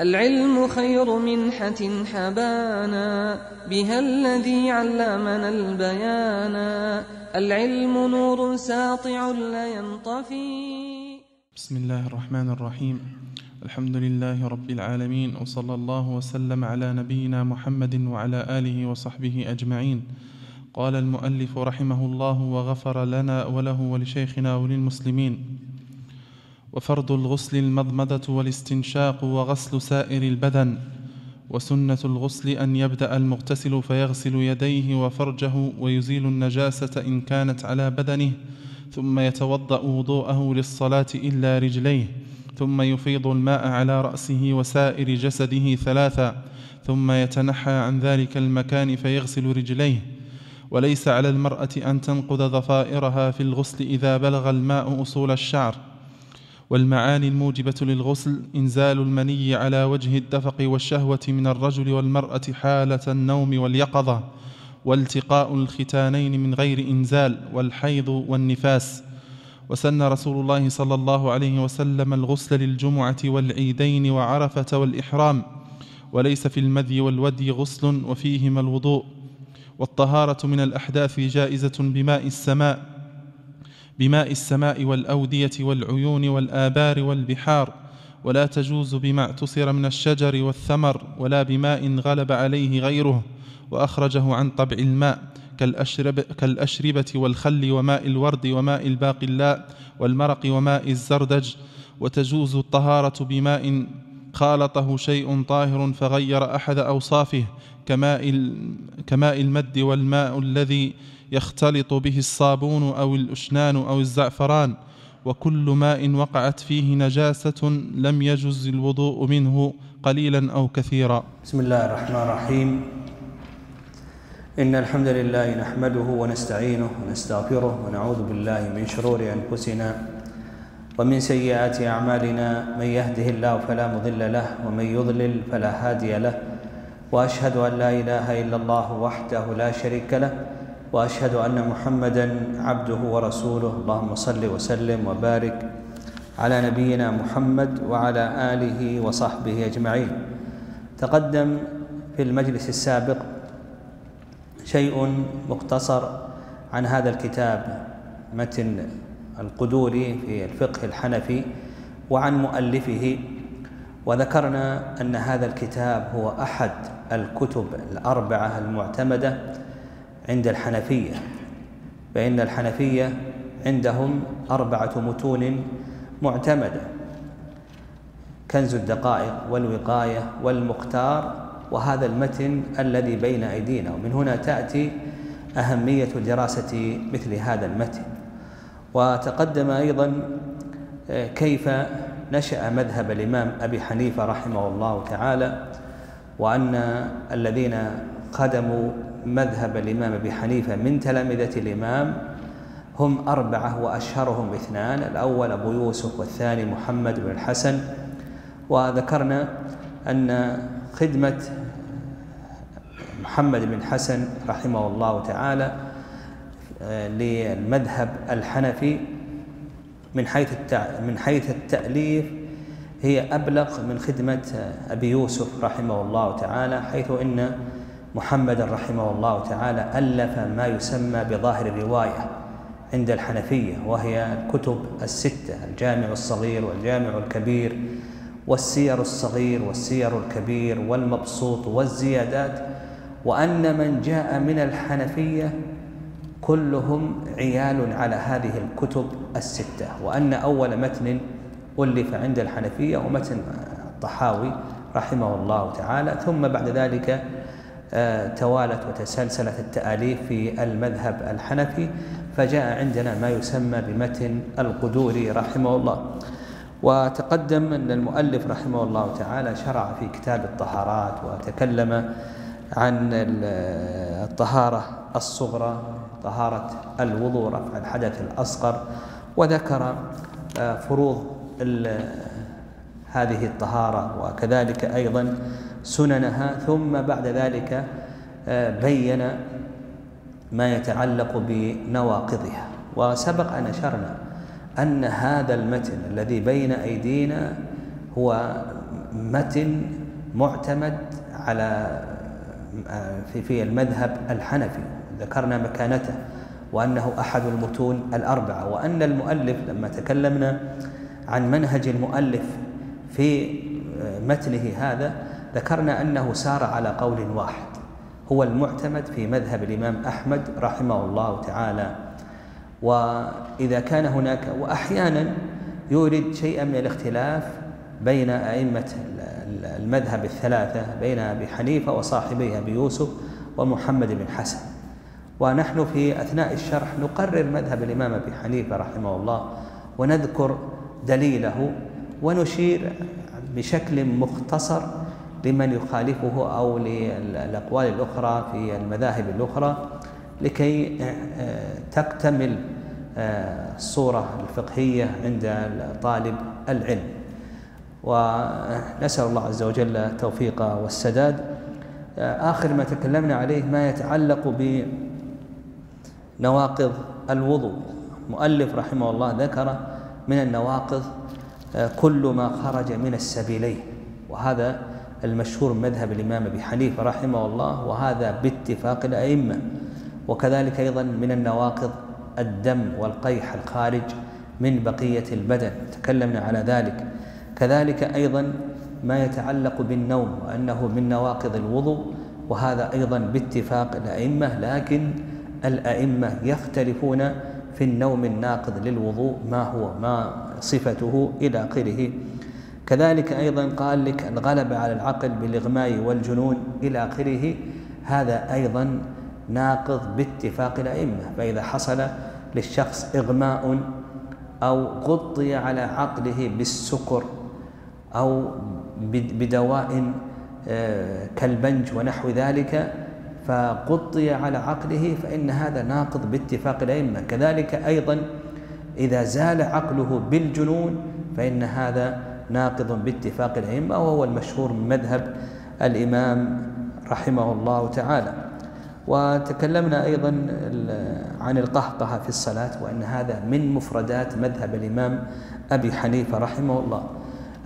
العلم خير منحة حبانا بها الذي علمنا البيانا. العلم نور ساطع لا ينطفي. بسم الله الرحمن الرحيم. الحمد لله رب العالمين وصلى الله وسلم على نبينا محمد وعلى آله وصحبه أجمعين. قال المؤلف رحمه الله وغفر لنا وله ولشيخنا وللمسلمين وفرض الغسل المضمضة والاستنشاق وغسل سائر البدن وسنة الغسل أن يبدأ المغتسل فيغسل يديه وفرجه ويزيل النجاسة إن كانت على بدنه ثم يتوضأ وضوءه للصلاة إلا رجليه ثم يفيض الماء على رأسه وسائر جسده ثلاثا ثم يتنحى عن ذلك المكان فيغسل رجليه. وليس على المرأة أن تنقض ضفائرها في الغسل إذا بلغ الماء أصول الشعر. والمعاني الموجبة للغسل إنزال المني على وجه الدفق والشهوة من الرجل والمرأة حالة النوم واليقظة والتقاء الختانين من غير إنزال والحيض والنفاس. وسن رسول الله صلى الله عليه وسلم الغسل للجمعة والعيدين وعرفة والإحرام. وليس في المذي والودي غسل وفيهما الوضوء. والطهارة من الأحداث جائزة بماء السماء. بماء السماء والأودية والعيون والآبار والبحار ولا تجوز بما اعتصر من الشجر والثمر ولا بماء غلب عليه غيره وأخرجه عن طبع الماء كالأشرب كالأشربة والخل وماء الورد وماء الباقلاء والمرق وماء الزردج وتجوز الطهارة بماء خالطه شيء طاهر فغير أحد أوصافه كماء, كماء المد والماء الذي يختلط به الصابون أو الأشنان أو الزعفران وكل ماء وقعت فيه نجاسة لم يجز الوضوء منه قليلا أو كثيرا. بسم الله الرحمن الرحيم. إن الحمد لله نحمده ونستعينه ونستغفره ونعوذ بالله من شرور أنفسنا ومن سيئات أعمالنا. من يهده الله فلا مضل له ومن يضلل فلا هادي له. وأشهد أن لا إله إلا الله وحده لا شريك له وأشهد أن محمدا عبده ورسوله. اللهم صل وسلم وبارك على نبينا محمد وعلى آله وصحبه أجمعين. تقدم في المجلس السابق شيء مختصر عن هذا الكتاب متن القدوري في الفقه الحنفي وعن مؤلفه. وذكرنا أن هذا الكتاب هو أحد الكتب الأربعة المعتمدة عند الحنفية فإن الحنفية عندهم أربعة متون معتمدة كنز الدقائق والوقاية والمختار وهذا المتن الذي بين أيدينا ومن هنا تأتي أهمية دراسة مثل هذا المتن. وتقدم أيضا كيف نشأ مذهب الإمام أبي حنيفة رحمه الله تعالى وأن الذين خدموا مذهب الإمام أبي حنيفة من تلامذة الإمام هم أربعة وأشهرهم اثنان الأول أبو يوسف والثاني محمد بن الحسن. وذكرنا أن خدمة محمد بن حسن رحمه الله تعالى آه، للمذهب الحنفي من حيث من حيث التأليف هي أبلغ من خدمة أبي يوسف رحمه الله تعالى حيث إن محمد رحمه الله تعالى ألف ما يسمى بظاهر الرواية عند الحنفية وهي الكتب الستة الجامع الصغير والجامع الكبير والسير الصغير والسير الكبير والمبسوط والزيادات وأن من جاء من الحنفية كلهم عيال على هذه الكتب الستة وأن أول متن ألف عند الحنفية ومتن الطحاوي رحمه الله تعالى ثم بعد ذلك توالت وتسلسلت التآليف في المذهب الحنفي فجاء عندنا ما يسمى بمتن القدوري رحمه الله. وتقدم أن المؤلف رحمه الله تعالى شرع في كتاب الطهارات وتكلم عن الطهارة الصغرى طهارة الوضوء رفع الحدث الأصغر وذكر آه، فروض هذه الطهارة وكذلك أيضا سننها ثم بعد ذلك آه، بين ما يتعلق بنواقضها. وسبق أن أشرنا أن هذا المتن الذي بين أيدينا هو متن معتمد على في في المذهب الحنفي. ذكرنا مكانته وأنه أحد المتون الأربعة. وأن المؤلف لما تكلمنا عن منهج المؤلف في متنه هذا ذكرنا أنه سار على قول واحد هو المعتمد في مذهب الإمام أحمد رحمه الله تعالى. وإذا كان هناك وأحيانا يورد شيئا من الاختلاف بين أئمة المذهب الثلاثة بين أبي حنيفة وصاحبيه أبي يوسف ومحمد بن حسن. ونحن في أثناء الشرح نقرر مذهب الإمام أبي حنيفة رحمه الله ونذكر دليله ونشير بشكل مختصر لمن يخالفه أو للأقوال الأخرى في المذاهب الأخرى لكي تكتمل الصورة الفقهية عند طالب العلم. ونسأل الله عز وجل التوفيق والسداد. آخر ما تكلمنا عليه ما يتعلق بنواقض الوضوء. مؤلف رحمه الله ذكر من النواقض كل ما خرج من السبيلين وهذا المشهور مذهب الإمام أبي حنيفة رحمه الله وهذا باتفاق الأئمة. وكذلك أيضا من النواقض الدم والقيح الخارج من بقية البدن. تكلمنا على ذلك. كذلك أيضا ما يتعلق بالنوم وأنه من نواقض الوضوء وهذا أيضا باتفاق الأئمة. لكن الأئمة يختلفون في النوم الناقض للوضوء ما هو ما صفته إلى آخره. كذلك أيضا قال لك الغلبة على العقل بالإغماء والجنون إلى آخره. هذا أيضا ناقض باتفاق الأئمة فإذا حصل للشخص إغماء أو غطي على عقله بالسكر أو بدواء آه، كالبنج ونحو ذلك فغطي على عقله فإن هذا ناقض باتفاق الأئمة. كذلك أيضا إذا زال عقله بالجنون فإن هذا ناقض باتفاق الأئمة وهو المشهور من مذهب الإمام رحمه الله تعالى. وتكلمنا أيضا عن القهقهة في الصلاة وأن هذا من مفردات مذهب الإمام أبي حنيفة رحمه الله.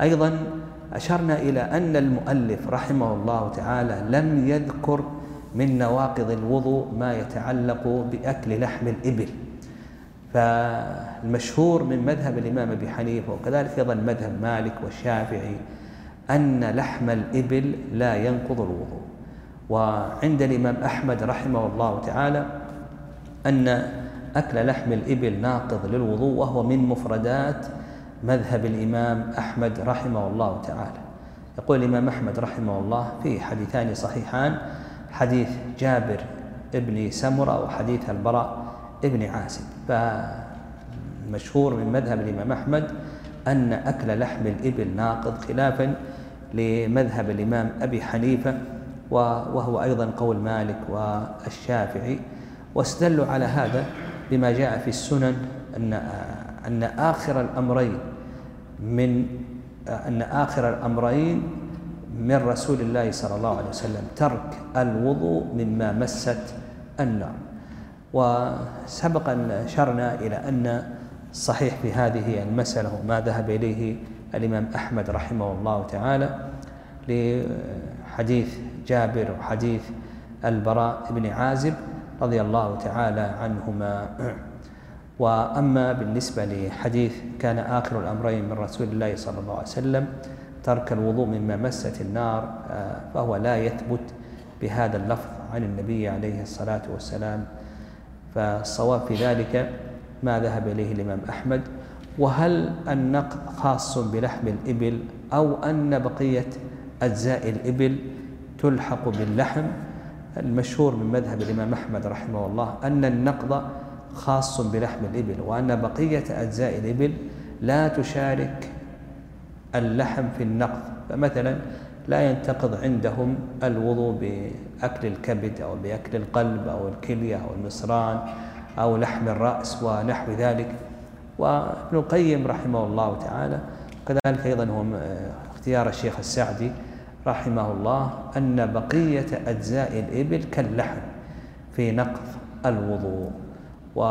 أيضا أشرنا إلى أن المؤلف رحمه الله تعالى لم يذكر من نواقض الوضوء ما يتعلق بأكل لحم الإبل. فالمشهور من مذهب الإمام أبي حنيفة وكذلك أيضا مذهب مالك والشافعي أن لحم الإبل لا ينقض الوضوء. وعند الإمام أحمد رحمه الله تعالى أن أكل لحم الإبل ناقض للوضوء وهو من مفردات مذهب الإمام أحمد رحمه الله تعالى. يقول الإمام أحمد رحمه الله في حديثان صحيحان حديث جابر ابن سمرة وحديث البراء ابن عازب فالمشهور من مذهب الإمام أحمد أن أكل لحم الإبل ناقض خلافا لمذهب الإمام أبي حنيفة وهو أيضا قول مالك والشافعي. واستدلوا على هذا بما جاء في السنن أن أن آخر الأمرين من أن آخر الأمرين من رسول الله صلى الله عليه وسلم ترك الوضوء مما مست النار. وسبق أن أشرنا إلى أن الصحيح في هذه المسألة ما ذهب إليه الإمام أحمد رحمه الله تعالى لحديث جابر وحديث البراء بن عازب رضي الله تعالى عنهما. وأما بالنسبة لحديث كان آخر الأمرين من رسول الله صلى الله عليه وسلم ترك الوضوء مما مست النار فهو لا يثبت بهذا اللفظ عن النبي عليه الصلاة والسلام. فالصواب في ذلك ما ذهب إليه الإمام أحمد. وهل النقض خاص بلحم الإبل أو أن بقية أجزاء الإبل تلحق باللحم؟ المشهور من مذهب الإمام أحمد رحمه الله أن النقض خاص بلحم الإبل وأن بقية أجزاء الإبل لا تشارك اللحم في النقض فمثلا لا ينتقض عندهم الوضوء بأكل الكبد أو بأكل القلب أو الكلية أو المصران أو لحم الرأس ونحو ذلك. وابن القيم رحمه الله تعالى وكذلك أيضا هو اختيار الشيخ السعدي رحمه الله أن بقية أجزاء الإبل كاللحم في نقض الوضوء. و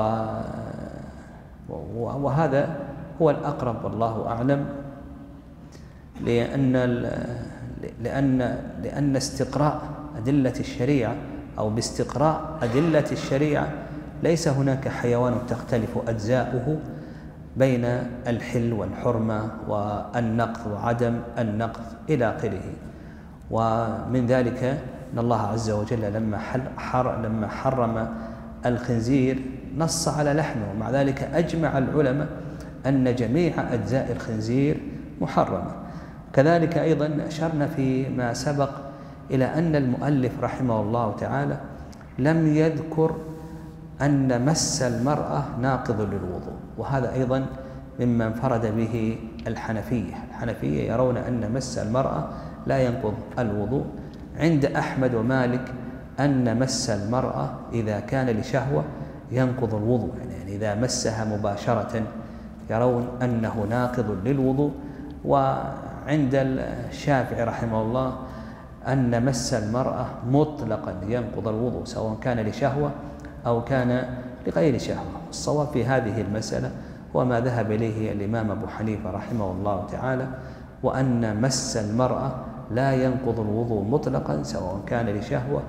وهذا هو الأقرب والله أعلم لأن لأن لأن استقراء أدلة الشريعة أو باستقراء أدلة الشريعة ليس هناك حيوان تختلف أجزاؤه بين الحل والحرمة والنقض وعدم النقض إلى آخره. ومن ذلك أن الله عز وجل لما حر لما حرم الخنزير نص على لحمه. ومع ذلك أجمع العلماء أن جميع أجزاء الخنزير محرمة. كذلك أيضا أشرنا فيما سبق إلى أن المؤلف رحمه الله تعالى لم يذكر أن مس المرأة ناقض للوضوء وهذا أيضا مما انفرد به الحنفية. الحنفية يرون أن مس المرأة لا ينقض الوضوء. عند أحمد ومالك أن مس المرأة إذا كان لشهوة ينقض الوضوء. يعني إذا مسها مباشرة يرون أنه ناقض للوضوء وعند الشافعي رحمه الله أن مس المرأة مطلقا ينقض الوضوء سواء كان لشهوة أو كان لغير شهوة. الصواب في هذه المسألة هو ما ذهب إليه الإمام أبو حنيفة رحمه الله تعالى وأن مس المرأة لا ينقض الوضوء مطلقا سواء كان لشهوة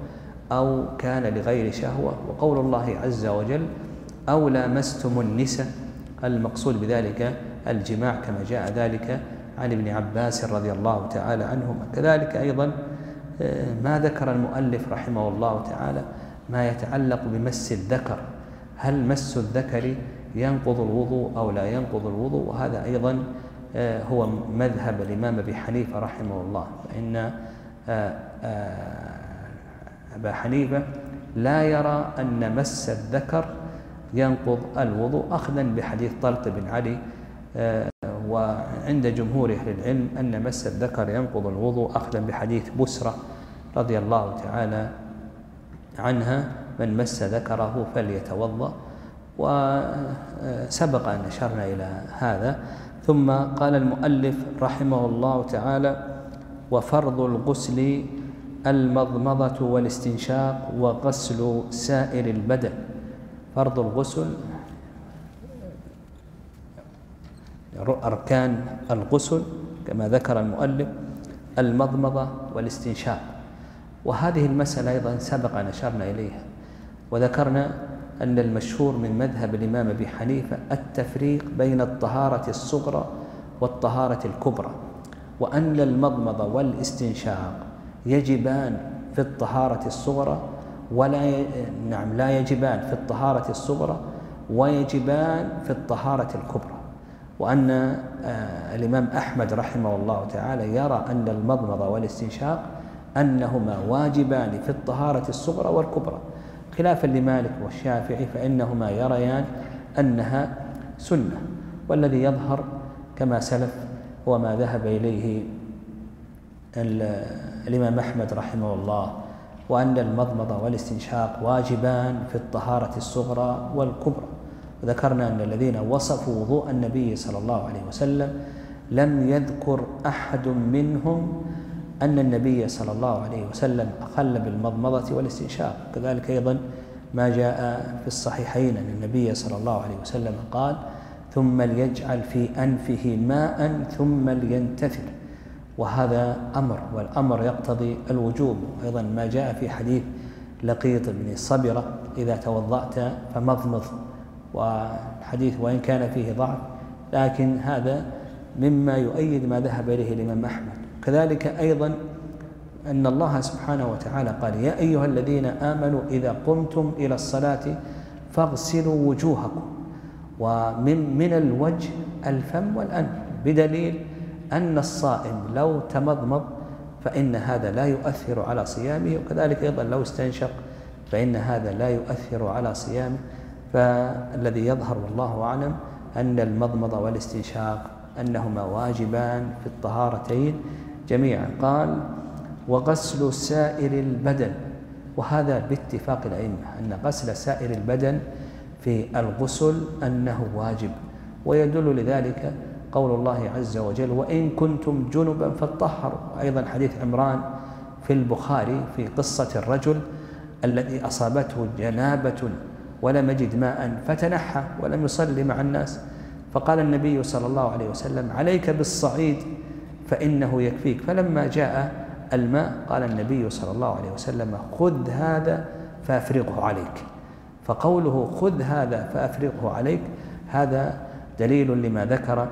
أو كان لغير شهوة. وقول الله عز وجل أو لامستم النساء. المقصود بذلك الجماع كما جاء ذلك عن ابن عباس رضي الله تعالى عنهما. كذلك أيضا آه، ما ذكر المؤلف رحمه الله تعالى ما يتعلق بمس الذكر. هل مس الذكر ينقض الوضوء أو لا ينقض الوضوء؟ وهذا أيضا آه، هو مذهب الإمام أبي حنيفة رحمه الله. فإن آه، أبا حنيفة لا يرى أن مس الذكر ينقض الوضوء أخذا بحديث طلق بن علي وعند جمهور أهل العلم أن مس الذكر ينقض الوضوء أخذا بحديث بسرة رضي الله تعالى عنها من مس ذكره فليتوضأ. وسبق أن أشرنا إلى هذا. ثم قال المؤلف رحمه الله تعالى وفرض الغسل المضمضة والاستنشاق وغسل سائر البدن. فرض الغسل أركان الغسل كما ذكر المؤلف المضمضة والاستنشاق. وهذه المسألة أيضا سبق أن أشرنا إليها. وذكرنا أن المشهور من مذهب الإمام أبي حنيفة التفريق بين الطهارة الصغرى والطهارة الكبرى وأن المضمضة والاستنشاق يجبان في الطهارة الصغرى ولا ي... نعم لا يجبان في الطهارة الصغرى ويجبان في الطهارة الكبرى. وأن آه، الإمام أحمد رحمه الله تعالى يرى أن المضمضة والاستنشاق أنهما واجبان في الطهارة الصغرى والكبرى. خلافا لمالك والشافعي فإنهما يريان أنها سنة والذي يظهر كما سلف هو ما ذهب إليه الإمام أحمد رحمه الله وأن المضمضة والاستنشاق واجبان في الطهارة الصغرى والكبرى. وذكرنا أن الذين وصفوا وضوء النبي صلى الله عليه وسلم لم يذكر أحد منهم أن النبي صلى الله عليه وسلم أخل بالمضمضة والاستنشاق. كذلك أيضا ما جاء في الصحيحين أن النبي صلى الله عليه وسلم قال ثم ليجعل في أنفه ماء ثم لينتثر وهذا أمر والأمر يقتضي الوجوب. أيضا ما جاء في حديث لقيط بن الصبرة إذا توضأت فمضمض. والحديث وإن كان فيه ضعف لكن هذا مما يؤيد ما ذهب إليه الإمام أحمد. كذلك أيضا أن الله سبحانه وتعالى قال يا أيها الذين آمنوا إذا قمتم إلى الصلاة فاغسلوا وجوهكم ومن من الوجه الفم والأنف بدليل أن الصائم لو تمضمض فإن هذا لا يؤثر على صيامه وكذلك أيضا لو استنشق فإن هذا لا يؤثر على صيامه. فالذي يظهر والله أعلم أن المضمضة والاستنشاق أنهما واجبان في الطهارتين جميعا. قال وغسل سائر البدن. وهذا باتفاق الأئمة أن غسل سائر البدن في الغسل أنه واجب. ويدل لذلك قول الله عز وجل وإن كنتم جنبا فاطهروا. أيضا حديث عمران في البخاري في قصة الرجل الذي أصابته جنابة ولم يجد ماء فتنحى ولم يصلي مع الناس. فقال النبي صلى الله عليه وسلم عليك بالصعيد فإنه يكفيك. فلما جاء الماء قال النبي صلى الله عليه وسلم خذ هذا فأفرغه عليك. فقوله خذ هذا فأفرغه عليك هذا دليل لما ذكر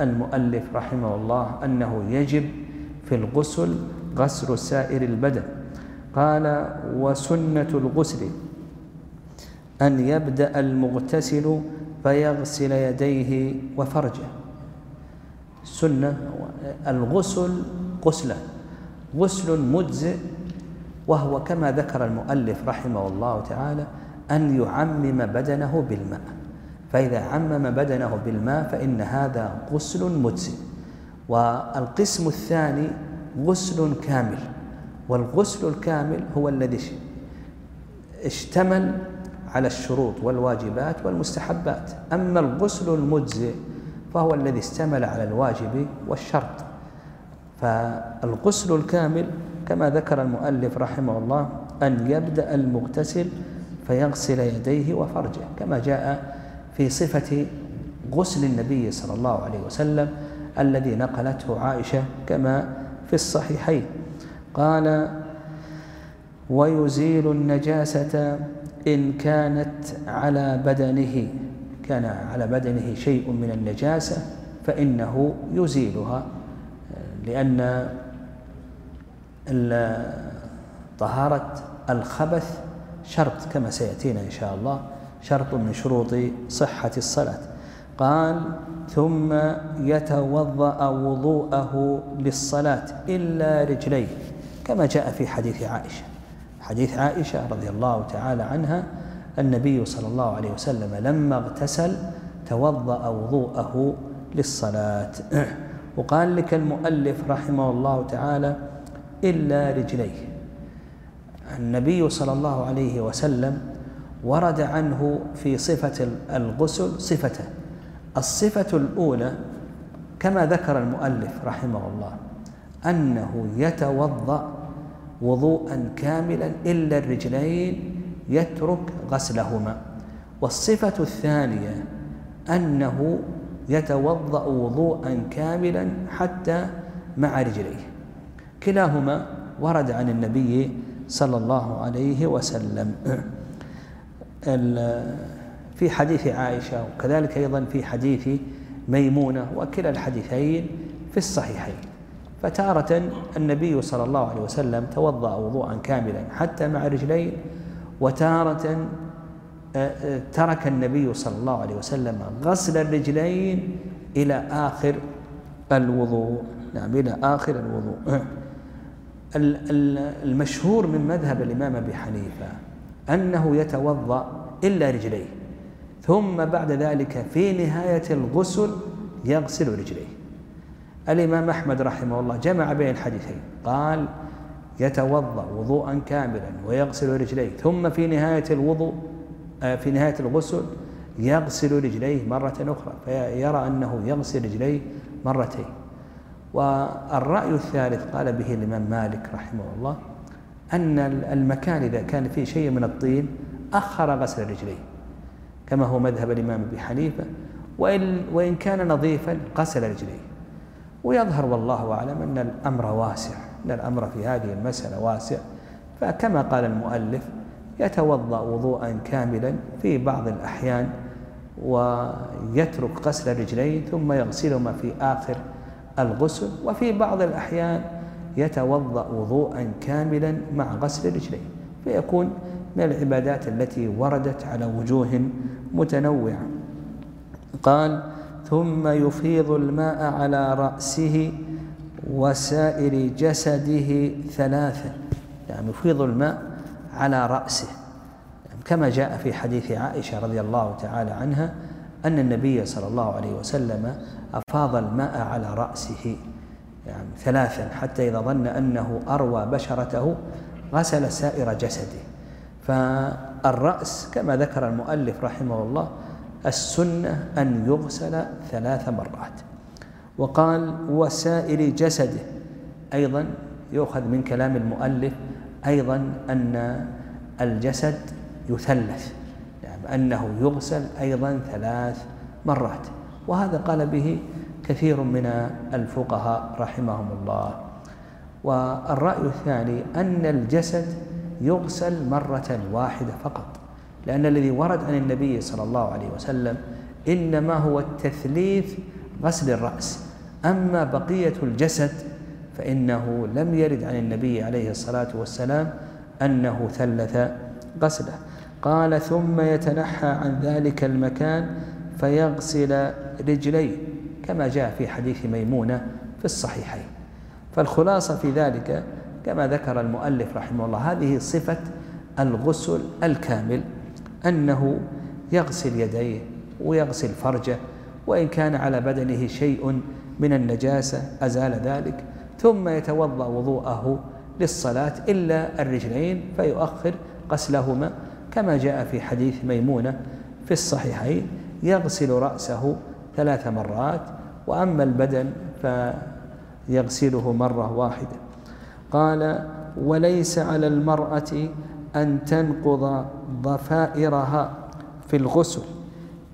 المؤلف رحمه الله أنه يجب في الغسل غسل سائر البدن. قال وسنة الغسل. أن يبدأ المغتسل فيغسل يديه وفرجه. سنة الغسل غسلان غسل مجزئ وهو كما ذكر المؤلف رحمه الله تعالى أن يعمم بدنه بالماء. فإذا عمم بدنه بالماء فإن هذا غسل مجزئ. والقسم الثاني غسل كامل. والغسل الكامل هو الذي اشتمل على الشروط والواجبات والمستحبات. أما الغسل المجزئ فهو الذي اشتمل على الواجب والشرط. فالغسل الكامل كما ذكر المؤلف رحمه الله أن يبدأ المغتسل فيغسل يديه وفرجه كما جاء في صفة غسل النبي صلى الله عليه وسلم الذي نقلته عائشة كما في الصحيحين. قال ويزيل النجاسة إن كانت على بدنه كان على بدنه شيء من النجاسة فإنه يزيلها لأن طهارة الخبث شرط كما سيأتينا إن شاء الله شرط من شروط صحة الصلاة. قال ثم يتوضأ وضوءه للصلاة إلا رجليه كما جاء في حديث عائشة. حديث عائشة رضي الله تعالى عنها النبي صلى الله عليه وسلم لما اغتسل توضأ وضوءه للصلاة. وقال لك المؤلف رحمه الله تعالى إلا رجليه. النبي صلى الله عليه وسلم ورد عنه في صفة الغسل صفته. الصفة الأولى كما ذكر المؤلف رحمه الله أنه يتوضأ وضوءا كاملا إلا الرجلين يترك غسلهما. والصفة الثانية أنه يتوضأ وضوءا كاملا حتى مع رجليه. كلاهما ورد عن النبي صلى الله عليه وسلم. في حديث عائشة وكذلك أيضا في حديث ميمونة وكلا الحديثين في الصحيحين. فتارة النبي صلى الله عليه وسلم توضأ وضوءا كاملا حتى مع رجلين وتارة آه، آه، ترك النبي صلى الله عليه وسلم غسل الرجلين إلى آخر الوضوء. نعم إلى آخر الوضوء. المشهور من مذهب الإمام أبي حنيفة أنه يتوضأ إلا رجليه ثم بعد ذلك في نهاية الغسل يغسل رجليه. الإمام أحمد رحمه الله جمع بين الحديثين. قال يتوضأ وضوءا كاملا ويغسل رجليه ثم في نهاية الوضوء آه، في نهاية الغسل يغسل رجليه مرة أخرى فيرى أنه يغسل رجليه مرتين. والرأي الثالث قال به الإمام مالك رحمه الله أن المكان إذا كان فيه شيء من الطين أخر غسل رجليه كما هو مذهب الإمام أبي حنيفة وإن, وإن كان نظيفا غسل رجليه. ويظهر والله أعلم أن الأمر واسع أن الأمر في هذه المسألة واسع. فكما قال المؤلف يتوضأ وضوءا كاملا في بعض الأحيان ويترك غسل الرجلين ثم يغسلهما في آخر الغسل. وفي بعض الأحيان يتوضأ وضوءا كاملا مع غسل الرجلين. فيكون من العبادات التي وردت على وجوه متنوعة. قال ثم يفيض الماء على رأسه وسائر جسده ثلاثة. يعني يفيض الماء على رأسه. كما جاء في حديث عائشة رضي الله تعالى عنها أن النبي صلى الله عليه وسلم أفاض الماء على رأسه. يعني ثلاثا حتى إذا ظن أنه أروى بشرته غسل سائر جسده. فالرأس كما ذكر المؤلف رحمه الله السنة أن يغسل ثلاث مرات. وقال وسائر جسده أيضا يؤخذ من كلام المؤلف أيضا أن الجسد يثلث يعني أنه يغسل أيضا ثلاث مرات. وهذا قال به كثير من الفقهاء رحمهم الله. والرأي الثاني أن الجسد يغسل مرة واحدة فقط. لأن الذي ورد عن النبي صلى الله عليه وسلم إنما هو التثليث غسل الرأس. أما بقية الجسد فإنه لم يرد عن النبي عليه الصلاة والسلام أنه ثلث غسله. قال ثم يتنحى عن ذلك المكان فيغسل رجليه كما جاء في حديث ميمونة في الصحيحين. فالخلاصة في ذلك كما ذكر المؤلف رحمه الله هذه صفة الغسل الكامل. أنه يغسل يديه ويغسل فرجه وإن كان على بدنه شيء من النجاسة أزال ذلك. ثم يتوضأ وضوءه للصلاة إلا الرجلين فيؤخر غسلهما. كما جاء في حديث ميمونة في الصحيحين يغسل رأسه ثلاث مرات وأما البدن فيغسله مرة واحدة. قال وليس على المرأة أن تنقض ضفائرها في الغسل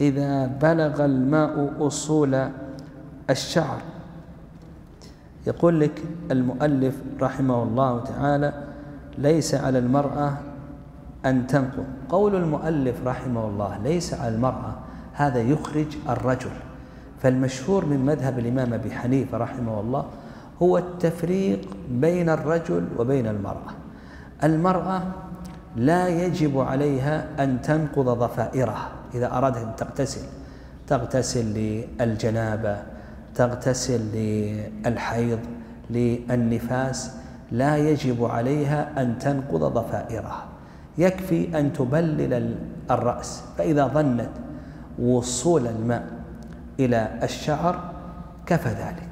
إذا بلغ الماء أصول الشعر. يقول لك المؤلف رحمه الله تعالى ليس على المرأة أن تنقض. قول المؤلف رحمه الله ليس على المرأة هذا يخرج الرجل. فالمشهور من مذهب الإمام أبي حنيفة رحمه الله هو التفريق بين الرجل وبين المرأة. المرأة لا يجب عليها أن تنقض ضفائرها إذا أرادت أن تغتسل تغتسل للجنابة تغتسل للحيض للنفاس لا يجب عليها أن تنقض ضفائرها يكفي أن تبلل الرأس. فإذا ظنت وصول الماء إلى الشعر كفى ذلك.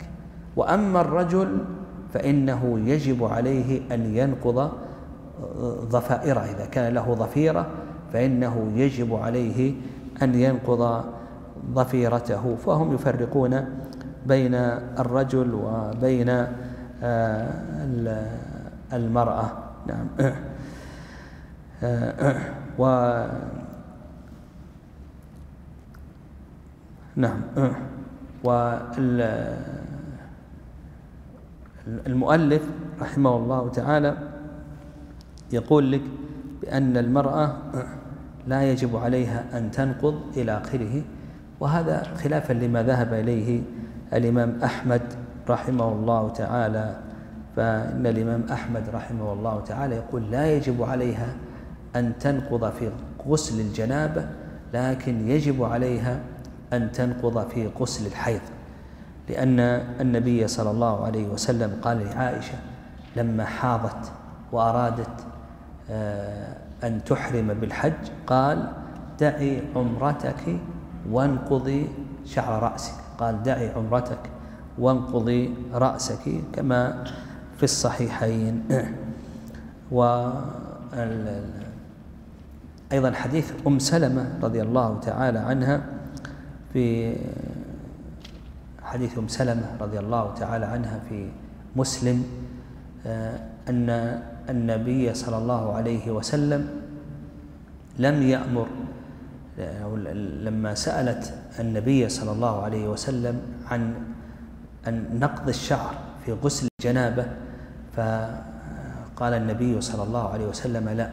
وأما الرجل فإنه يجب عليه أن ينقض ضفائره إذا كان له ضفيرة فإنه يجب عليه أن ينقض ضفيرته فهم يفرقون بين الرجل وبين آه، المرأة. نعم. و نعم. والمؤلف رحمه الله تعالى يقول لك بأن المرأة لا يجب عليها أن تنقض إلى آخره وهذا خلافا لما ذهب إليه الإمام أحمد رحمه الله تعالى. فإن الإمام أحمد رحمه الله تعالى يقول لا يجب عليها أن تنقض في غسل الجنابة لكن يجب عليها أن تنقض في غسل الحيض. لأن النبي صلى الله عليه وسلم قال لعائشة لما حاضت وأرادت أن تحرم بالحج. قال دعي عمرتك وانقضي شعر رأسك. قال دعي عمرتك وانقضي رأسك كما في الصحيحين. و أيضا حديث أم سلمة رضي الله تعالى عنها في حديث أم سلمة رضي الله تعالى عنها في مسلم آه، أن النبي صلى الله عليه وسلم لم يأمر لما سألت النبي صلى الله عليه وسلم عن نقض الشعر في غسل الجنابة فقال النبي صلى الله عليه وسلم لا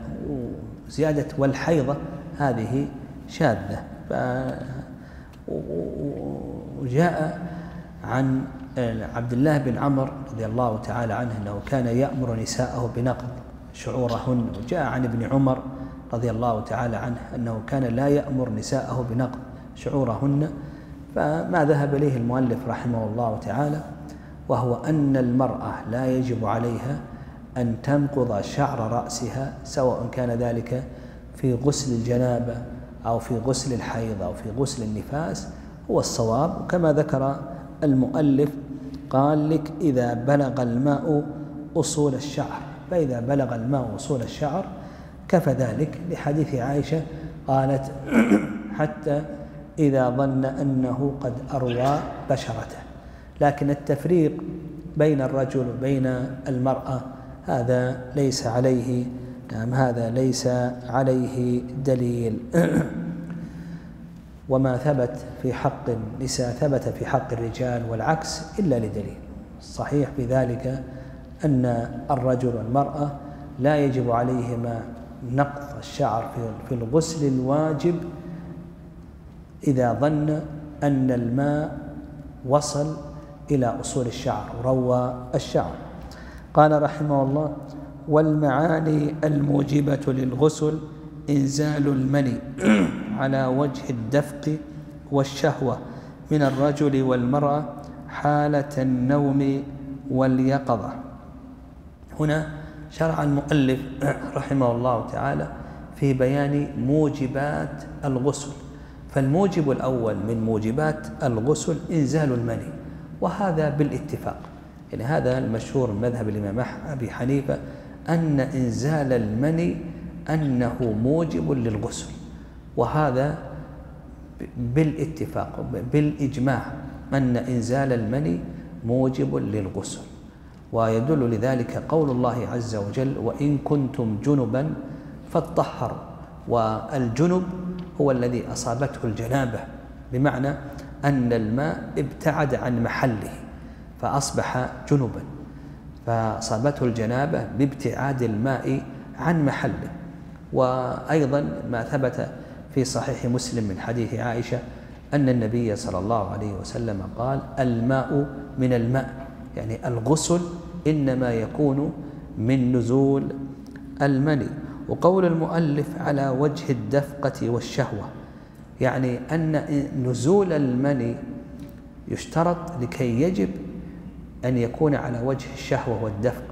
زيادة والحيضة هذه شاذة. وجاء عن عبد الله بن عمر رضي الله تعالى عنه أنه كان يأمر نساءه بنقض شعورهن وجاء عن ابن عمر رضي الله تعالى عنه أنه كان لا يأمر نساءه بنقض شعورهن فما ذهب إليه المؤلف رحمه الله تعالى وهو أن المرأة لا يجب عليها أن تنقض شعر رأسها سواء كان ذلك في غسل الجنابة أو في غسل الحيض أو في غسل النفاس هو الصواب. وكما ذكر المؤلف قال لك إذا بلغ الماء أصول الشعر فإذا بلغ الماء أصول الشعر كفى ذلك لحديث عائشة قالت حتى إذا ظن أنه قد أروى بشرته. لكن التفريق بين الرجل وبين المرأة هذا ليس عليه نعم هذا ليس عليه دليل. وما ثبت في حق النساء ثبت في حق الرجال والعكس إلا لدليل. صحيح في ذلك أن الرجل والمرأة لا يجب عليهما نقض الشعر في الغسل الواجب إذا ظن أن الماء وصل إلى أصول الشعر وروى الشعر. قال رحمه الله والمعاني الموجبة للغسل إنزال المني على وجه الدفق والشهوة من الرجل والمرأة حالة النوم واليقظة. هنا شرع المؤلف رحمه الله تعالى في بيان موجبات الغسل. فالموجب الأول من موجبات الغسل إنزال المني وهذا بالاتفاق. يعني هذا المشهور مذهب الإمام أبي حنيفة أن إنزال المني أنه موجب للغسل. وهذا بالاتفاق بالإجماع أن إنزال المني موجب للغسل. ويدل لذلك قول الله عز وجل وإن كنتم جنبا فاطهروا والجنب هو الذي أصابته الجنابة بمعنى أن الماء ابتعد عن محله فأصبح جنبا فأصابته الجنابة بابتعاد الماء عن محله. وأيضا ما ثبت في صحيح مسلم من حديث عائشة أن النبي صلى الله عليه وسلم قال الماء من الماء. يعني الغسل إنما يكون من نزول المني. وقول المؤلف على وجه الدفقة والشهوة يعني أن نزول المني يشترط لكي يجب أن يكون على وجه الشهوة والدفق.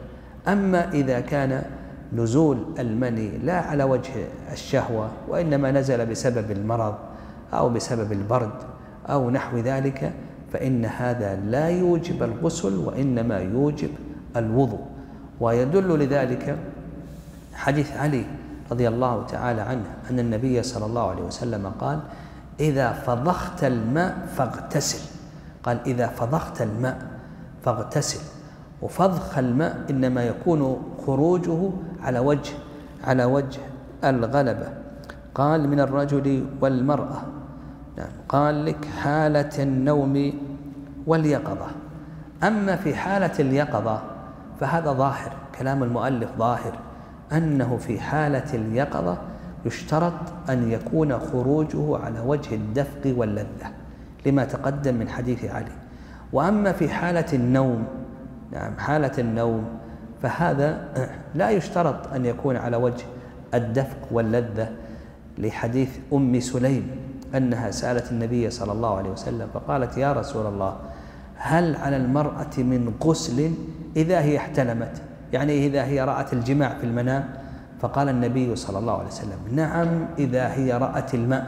أما إذا كان نزول المني لا على وجه الشهوة وإنما نزل بسبب المرض أو بسبب البرد أو نحو ذلك فإن هذا لا يوجب الغسل وإنما يوجب الوضوء. ويدل لذلك حديث علي رضي الله تعالى عنه أن النبي صلى الله عليه وسلم قال إذا فضخت الماء فاغتسل. قال إذا فضخت الماء فاغتسل. وفضخ الماء إنما يكون خروجه على وجه على وجه الغلبة. قال من الرجل والمرأة. نعم. قال لك حالة النوم واليقظة. أما في حالة اليقظة فهذا ظاهر كلام المؤلف ظاهر. أنه في حالة اليقظة يشترط أن يكون خروجه على وجه الدفق واللذة لما تقدم من حديث علي. وأما في حالة النوم نعم حالة النوم فهذا لا يشترط أن يكون على وجه الدفق واللذة لحديث أم سليم أنها سألت النبي صلى الله عليه وسلم فقالت يا رسول الله هل على المرأة من غسل إذا هي احتلمت؟ يعني إذا هي رأت الجماع في المنام. فقال النبي صلى الله عليه وسلم نعم إذا هي رأت الماء.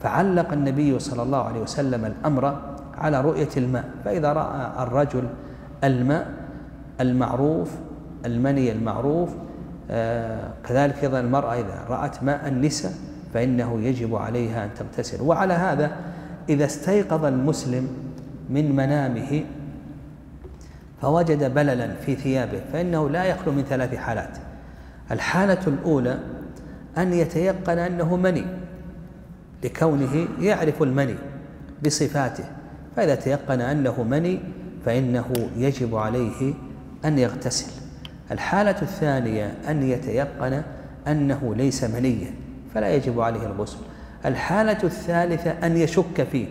فعلق النبي صلى الله عليه وسلم الأمر على رؤية الماء. فإذا رأى الرجل الماء المعروف المني المعروف آه كذلك أيضا المرأة إذا رأت ماء النساء فإنه يجب عليها أن تغتسل. وعلى هذا إذا استيقظ المسلم من منامه فوجد بللا في ثيابه فإنه لا يخلو من ثلاث حالات. الحالة الأولى أن يتيقن أنه مني لكونه يعرف المني بصفاته. فإذا تيقن أنه مني فإنه يجب عليه أن يغتسل. الحالة الثانية أن يتيقن أنه ليس منيا فلا يجب عليه الغسل. الحالة الثالثة أن يشك فيه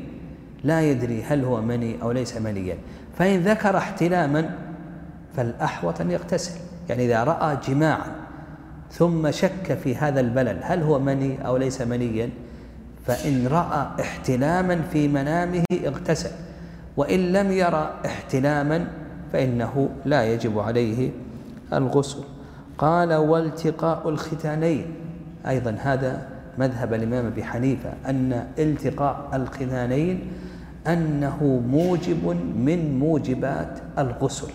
لا يدري هل هو مني أو ليس منيا فإن ذكر احتلاما فالأحوط أن يغتسل. يعني إذا رأى جماعا ثم شك في هذا البلل هل هو مني أو ليس منيا فإن رأى احتلاما في منامه اغتسل. وإن لم يرى احتلاما فإنه لا يجب عليه الغسل. قال والتقاء الختانين. أيضا هذا مذهب الإمام أبي حنيفة أن التقاء الختانين أنه موجب من موجبات الغسل.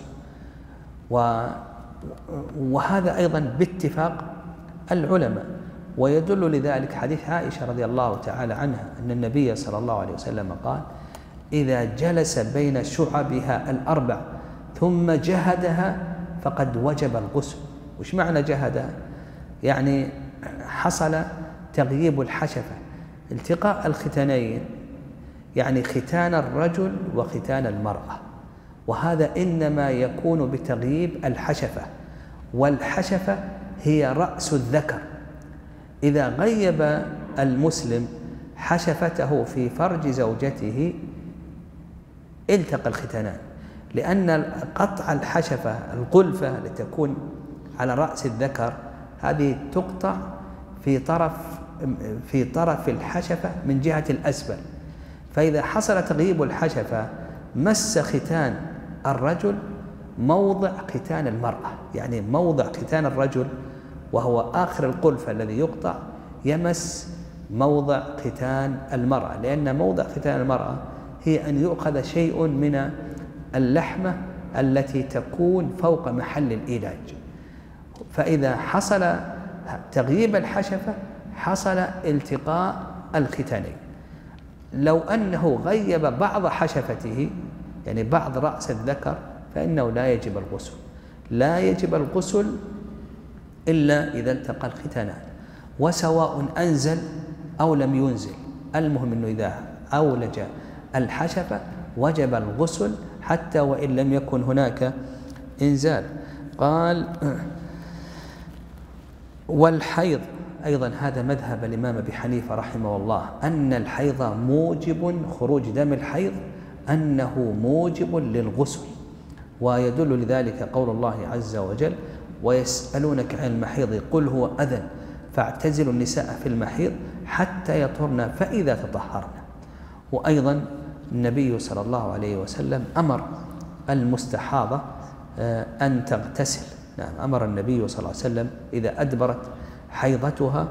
وهذا أيضا باتفاق العلماء. ويدل لذلك حديث عائشة رضي الله تعالى عنها أن النبي صلى الله عليه وسلم قال إذا جلس بين شعبها الأربع ثم جهدها فقد وجب الغسل. وش معنى جهدها يعني حصل تغييب الحشفة. التقاء الختانين يعني ختان الرجل وختان المرأة. وهذا إنما يكون بتغييب الحشفة. والحشفة هي رأس الذكر. إذا غيب المسلم حشفته في فرج زوجته التقى الختانان. لأن قطع الحشفة القلفة التي تكون على رأس الذكر هذه تقطع في طرف في طرف الحشفة من جهة الأسفل. فإذا حصل تغييب الحشفة مس ختان الرجل موضع ختان المرأة. يعني موضع ختان الرجل وهو آخر القلفة الذي يقطع يمس موضع ختان المرأة. لأن موضع ختان المرأة هي أن يؤخذ شيء من اللحمة التي تكون فوق محل الإيلاج فإذا حصل تغييب الحشفة حصل التقاء الختانين لو أنه غيب بعض حشفته يعني بعض رأس الذكر فإنه لا يجب الغسل. لا يجب الغسل إلا إذا التقى الختانان. وسواء أنزل أو لم ينزل. المهم أنه إذا أولج الحشفة وجب الغسل حتى وإن لم يكن هناك إنزال. قال والحيض أيضا هذا مذهب الإمام أبي حنيفة رحمه الله أن الحيض موجب خروج دم الحيض أنه موجب للغسل. ويدل لذلك قول الله عز وجل ويسألونك عن المحيض قل هو أذن فاعتزلوا النساء في المحيض حتى يطهرن فإذا تطهرن. وأيضا النبي صلى الله عليه وسلم أمر المستحاضة آه، أن تغتسل. نعم أمر النبي صلى الله عليه وسلم إذا أدبرت حيضتها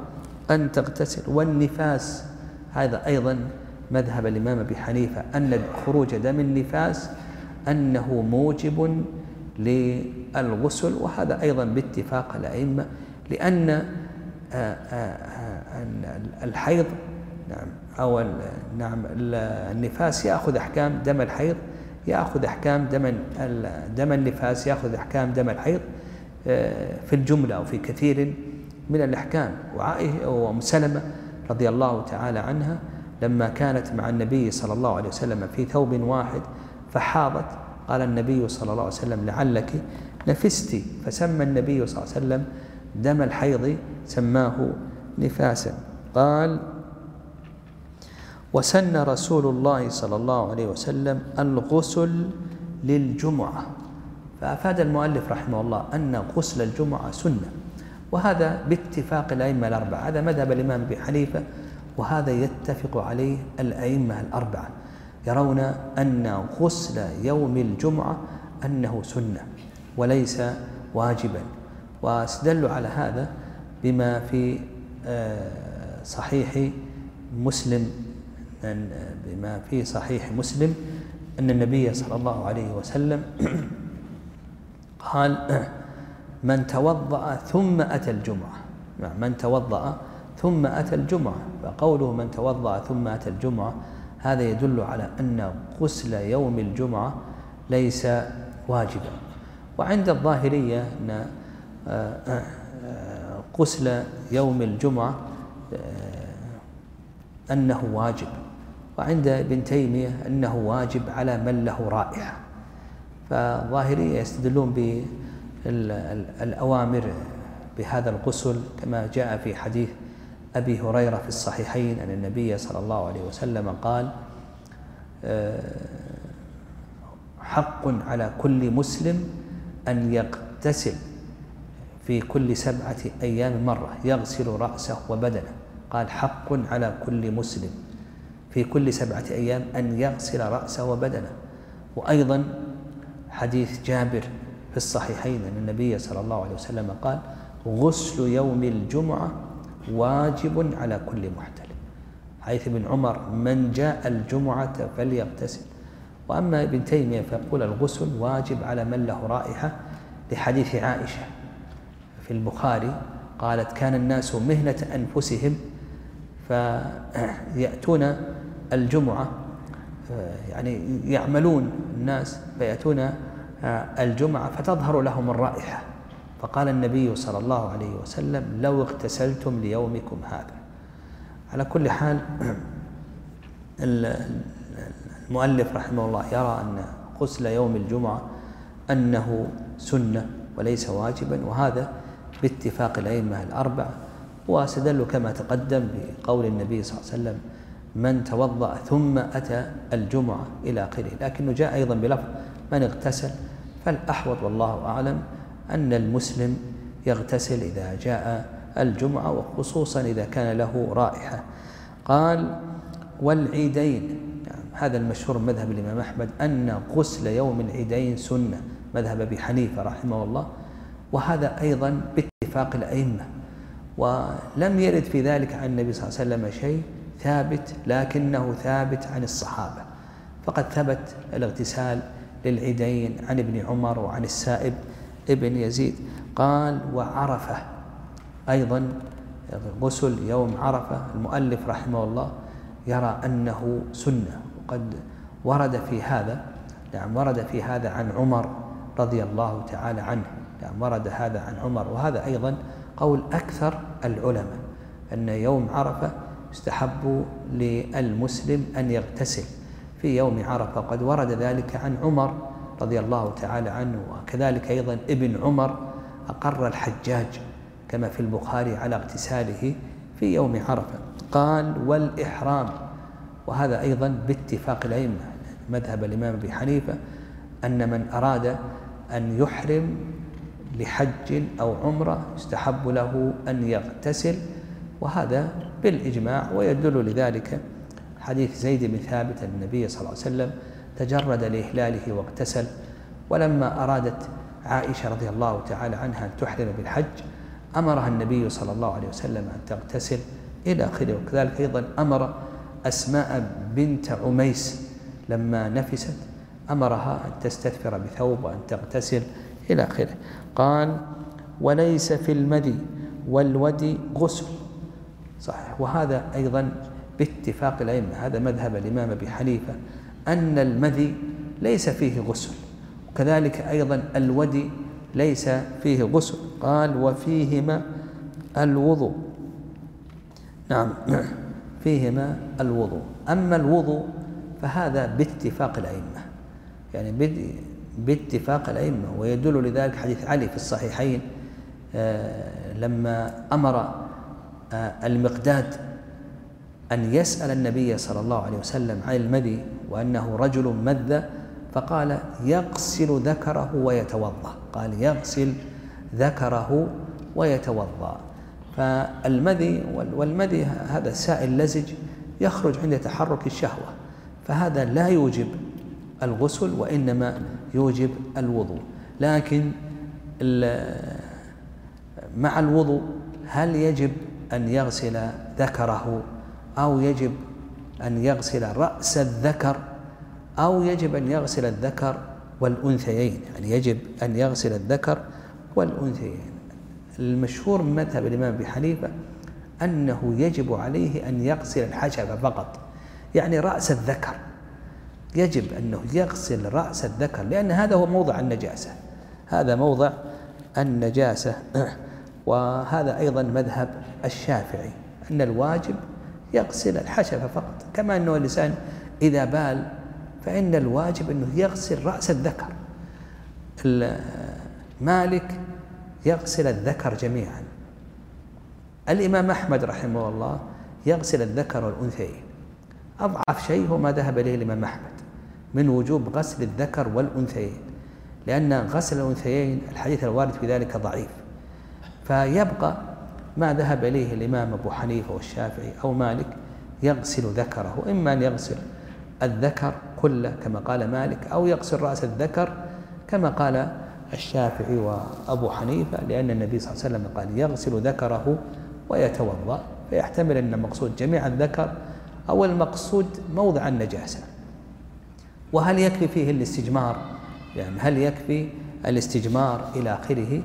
أن تغتسل. والنفاس هذا أيضا مذهب الإمام أبي حنيفة أن خروج دم النفاس أنه موجب للغسل وهذا أيضا باتفاق الأئمة لأن آه، آه، الحيض نعم أو نعم النفاس يأخذ أحكام دم الحيض يأخذ أحكام دم دم النفاس يأخذ أحكام دم الحيض آه، في الجملة أو في كثير من الأحكام. وأم سلمة رضي الله تعالى عنها لما كانت مع النبي صلى الله عليه وسلم في ثوب واحد فحاضت قال النبي صلى الله عليه وسلم لعلك نفست. فسمى النبي صلى الله عليه وسلم دم الحيض سماه نفاسا. قال وسن رسول الله صلى الله عليه وسلم الغسل للجمعة. فأفاد المؤلف رحمه الله أن غسل الجمعة سنة وهذا باتفاق الأئمة الأربعة. هذا مذهب الإمام أبي حنيفة وهذا يتفق عليه الأئمة الأربعة. يرون أن غسل يوم الجمعة أنه سنة وليس واجبا. وأستدلوا على هذا بما في آه، صحيح مسلم بما في صحيح مسلم أن النبي صلى الله عليه وسلم قال من توضأ ثم أتى الجمعة. نعم، من توضأ ثم أتى الجمعة. فقوله من توضأ ثم أتى الجمعة هذا يدل على أن غسل يوم الجمعة ليس واجبا. وعند الظاهرية أن آه، آه، غسل يوم الجمعة آه، أنه واجب. وعند ابن تيمية أنه واجب على من له رائحة. فالظاهرية يستدلون بالأوامر بهذا الغسل كما جاء في حديث أبي هريرة في الصحيحين أن النبي صلى الله عليه وسلم قال حق على كل مسلم أن يغتسل في كل سبعة أيام مرة يغسل رأسه وبدنه. قال حق على كل مسلم. في كل سبعة أيام أن يغسل رأسه وبدنه. وأيضا حديث جابر في الصحيحين أن النبي صلى الله عليه وسلم قال غسل يوم الجمعة واجب على كل محتلم حيث ابن عمر من جاء الجمعة فليغتسل. وأما ابن تيمية فيقول الغسل واجب على من له رائحة. لحديث عائشة في البخاري قالت كان الناس مهنة أنفسهم فيأتون الجمعة يعني يعملون الناس فيأتون الجمعة فتظهر لهم الرائحة. فقال النبي صلى الله عليه وسلم لو اغتسلتم ليومكم هذا. على كل حال المؤلف رحمه الله يرى أن غسل يوم الجمعة أنه سنة وليس واجبا وهذا باتفاق الأئمة الأربعة واستدل كما تقدم بقول النبي صلى الله عليه وسلم من توضأ ثم أتى الجمعة إلى آخره. لكنه جاء أيضا بلفظ من اغتسل فالأحوط والله أعلم أن المسلم يغتسل إذا جاء الجمعة وخصوصا إذا كان له رائحة. قال والعيدين. يعني هذا المشهور مذهب الإمام أحمد أن غسل يوم العيدين سنة مذهب أبي حنيفة رحمه الله وهذا أيضا باتفاق الأئمة. ولم يرد في ذلك عن النبي صلى الله عليه وسلم شيء. ثابت لكنه ثابت عن الصحابة. فقد ثبت الاغتسال للعيدين عن ابن عمر وعن السائب ابن يزيد. قال وعرفة أيضا غسل يوم عرفة. المؤلف رحمه الله يرى أنه سنة وقد ورد في هذا نعم ورد في هذا عن عمر رضي الله تعالى عنه. نعم ورد هذا عن عمر. وهذا أيضا قول أكثر العلماء أن يوم عرفة يستحب للمسلم أن يغتسل في يوم عرفة. قد ورد ذلك عن عمر رضي الله تعالى عنه وكذلك أيضا ابن عمر أقر الحجاج كما في البخاري على اغتساله في يوم عرفة. قال والإحرام. وهذا أيضا باتفاق الأئمة مذهب الإمام أبي حنيفة أن من أراد أن يحرم لحج أو عمرة يستحب له أن يغتسل وهذا بالإجماع ويدل لذلك حديث زيد بن ثابت النبي صلى الله عليه وسلم تجرد لإهلاله واغتسل ولما أرادت عائشة رضي الله تعالى عنها أن تحرم بالحج أمرها النبي صلى الله عليه وسلم أن تغتسل إلى آخره وكذلك أيضا أمر أسماء بنت عميس لما نفست أمرها أن تستثفر بثوب وأن تغتسل إلى آخره. قال وليس في المدي والودي غسل. صحيح. وهذا أيضا باتفاق الأئمة هذا مذهب الإمام أبي حنيفة أن المذي ليس فيه غسل وكذلك أيضا الودي ليس فيه غسل قال وفيهما الوضوء نعم فيهما الوضوء. أما الوضوء فهذا باتفاق الأئمة يعني باتفاق الأئمة ويدل لذلك حديث علي في الصحيحين آه، لما أمر المقداد أن يسأل النبي صلى الله عليه وسلم عن المذي وأنه رجل مذ فقال يغسل ذكره ويتوضأ. قال يغسل ذكره ويتوضأ. فالمذي والمذي هذا سائل لزج يخرج عند تحرك الشهوة فهذا لا يوجب الغسل وإنما يوجب الوضوء. لكن مع الوضوء هل يجب أن يغسل ذكره أو يجب أن يغسل رأس الذكر أو يجب أن يغسل الذكر والأنثيين. يعني يجب أن يغسل الذكر والأنثيين. المشهور من مذهب الإمام أبي حنيفة أنه يجب عليه أن يغسل الحشفة فقط يعني رأس الذكر. يجب أنه يغسل رأس الذكر لأن هذا هو موضع النجاسة. هذا موضع النجاسة. وهذا أيضا مذهب الشافعي أن الواجب يغسل الحشفة فقط. كما أنه الإنسان إذا بال فإن الواجب أنه يغسل رأس الذكر. مالك يغسل الذكر جميعا. الإمام أحمد رحمه الله يغسل الذكر والأنثيين. أضعف شيء هو ما ذهب إليه الإمام أحمد من وجوب غسل الذكر والأنثيين. لأن غسل الأنثيين الحديث الوارد في ذلك ضعيف. فيبقى ما ذهب إليه الإمام أبو حنيفة والشافعي أو مالك يغسل ذكره إما أن يغسل الذكر كله كما قال مالك أو يغسل رأس الذكر كما قال الشافعي وأبو حنيفة لأن النبي صلى الله عليه وسلم قال يغسل ذكره ويتوضأ فيحتمل أن المقصود جميع الذكر أو المقصود موضع النجاسة. وهل يكفي فيه الاستجمار؟ يعني هل يكفي الاستجمار إلى آخره؟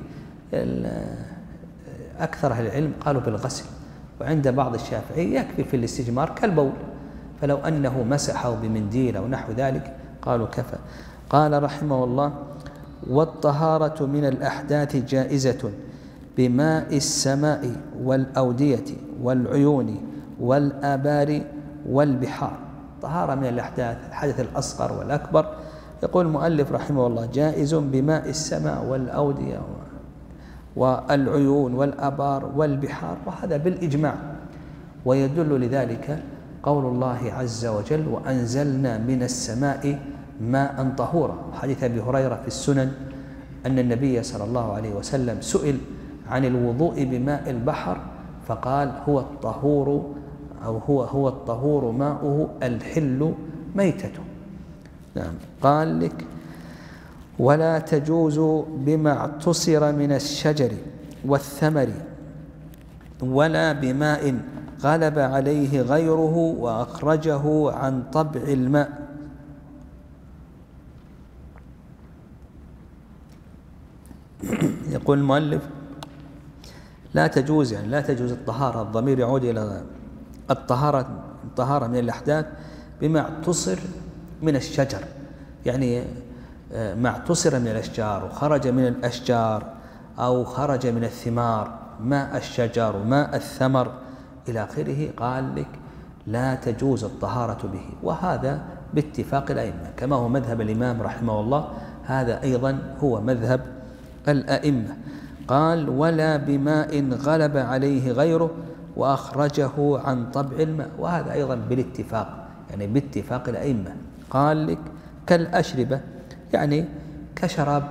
أكثر أهل العلم قالوا بالغسل. وعند بعض الشافعي يكفي في الاستجمار كالبول. فلو أنه مسحه بمنديل أو نحو ذلك قالوا كفى. قال رحمه الله والطهارة من الأحداث جائزة بماء السماء والأودية والعيون والآبار والبحار. طهارة من الأحداث الحدث الأصغر والأكبر. يقول المؤلف رحمه الله جائز بماء السماء والأودية. والعيون والآبار والبحار وهذا بالإجماع. ويدل لذلك قول الله عز وجل وأنزلنا من السماء ماء طهورا حديث أبي هريرة في السنن أن النبي صلى الله عليه وسلم سئل عن الوضوء بماء البحر فقال هو الطهور أو هو هو الطهور ماؤه الحل ميتته نعم. قال لك ولا تجوز بما اعتصر من الشجر والثمر ولا بماء غلب عليه غيره وأخرجه عن طبع الماء. يقول المؤلف لا تجوز يعني لا تجوز الطهارة الضمير يعود إلى الطهارة الطهارة من الأحداث بما اعتصر من الشجر. يعني ما اعتصر من الأشجار وخرج من الأشجار أو خرج من الثمار ماء الشجر وماء الثمر؟ إلى آخره قال لك لا تجوز الطهارة به. وهذا باتفاق الأئمة كما هو مذهب الإمام رحمه الله هذا أيضا هو مذهب الأئمة. قال ولا بماء غلب عليه غيره وأخرجه عن طبع الماء. وهذا أيضا بالاتفاق يعني باتفاق الأئمة. قال لك كالأشربة يعني كشراب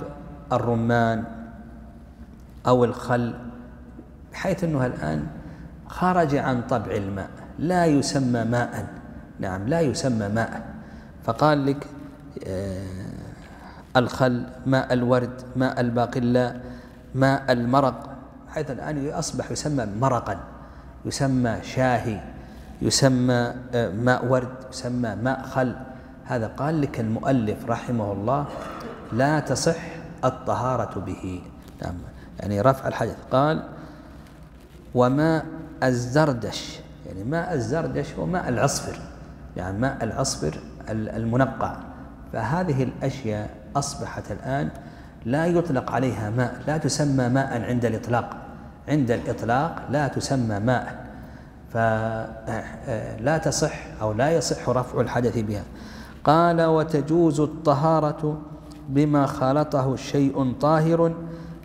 الرمان أو الخل بحيث أنه الآن خرج عن طبع الماء. لا يسمى ماء. نعم لا يسمى ماء. فقال لك آه، الخل ماء الورد ماء الباقلاء ماء المرق حيث الآن أصبح يسمى مرقا يسمى شاهي يسمى آه، ماء ورد يسمى ماء خل. هذا قال لك المؤلف رحمه الله لا تصح الطهارة به. نعم يعني رفع الحدث قال وماء الزردش. يعني ماء الزردش هو ماء العصفر. يعني ماء العصفر المنقع. فهذه الأشياء أصبحت الآن لا يطلق عليها ماء لا تسمى ماء عند الإطلاق. عند الإطلاق لا تسمى ماء. فلا تصح أو لا يصح رفع الحدث بها. قال وتجوز الطهارة بما خالطه شيء طاهر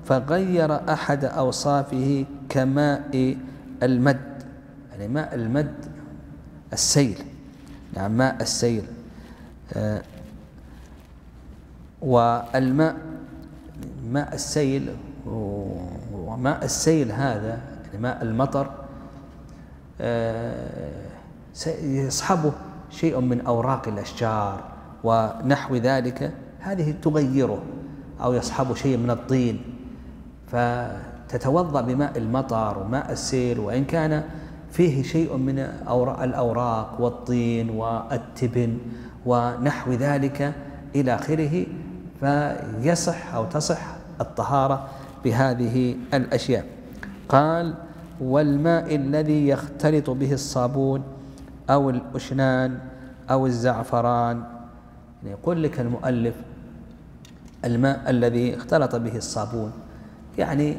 فغير أحد أوصافه كماء المد يعني ماء المد السيل نعم ماء السيل. آه، والماء ماء السيل وماء السيل هذا يعني ماء المطر آه، يصحبه شيء من أوراق الأشجار ونحو ذلك هذه تغيره أو يصحب شيء من الطين. فتتوضأ بماء المطر وماء السيل وإن كان فيه شيء من الأوراق والطين والتبن ونحو ذلك إلى آخره فيصح أو تصح الطهارة بهذه الأشياء. قال والماء الذي يختلط به الصابون أو الأشنان أو الزعفران. يعني يقول لك المؤلف الماء الذي اختلط به الصابون يعني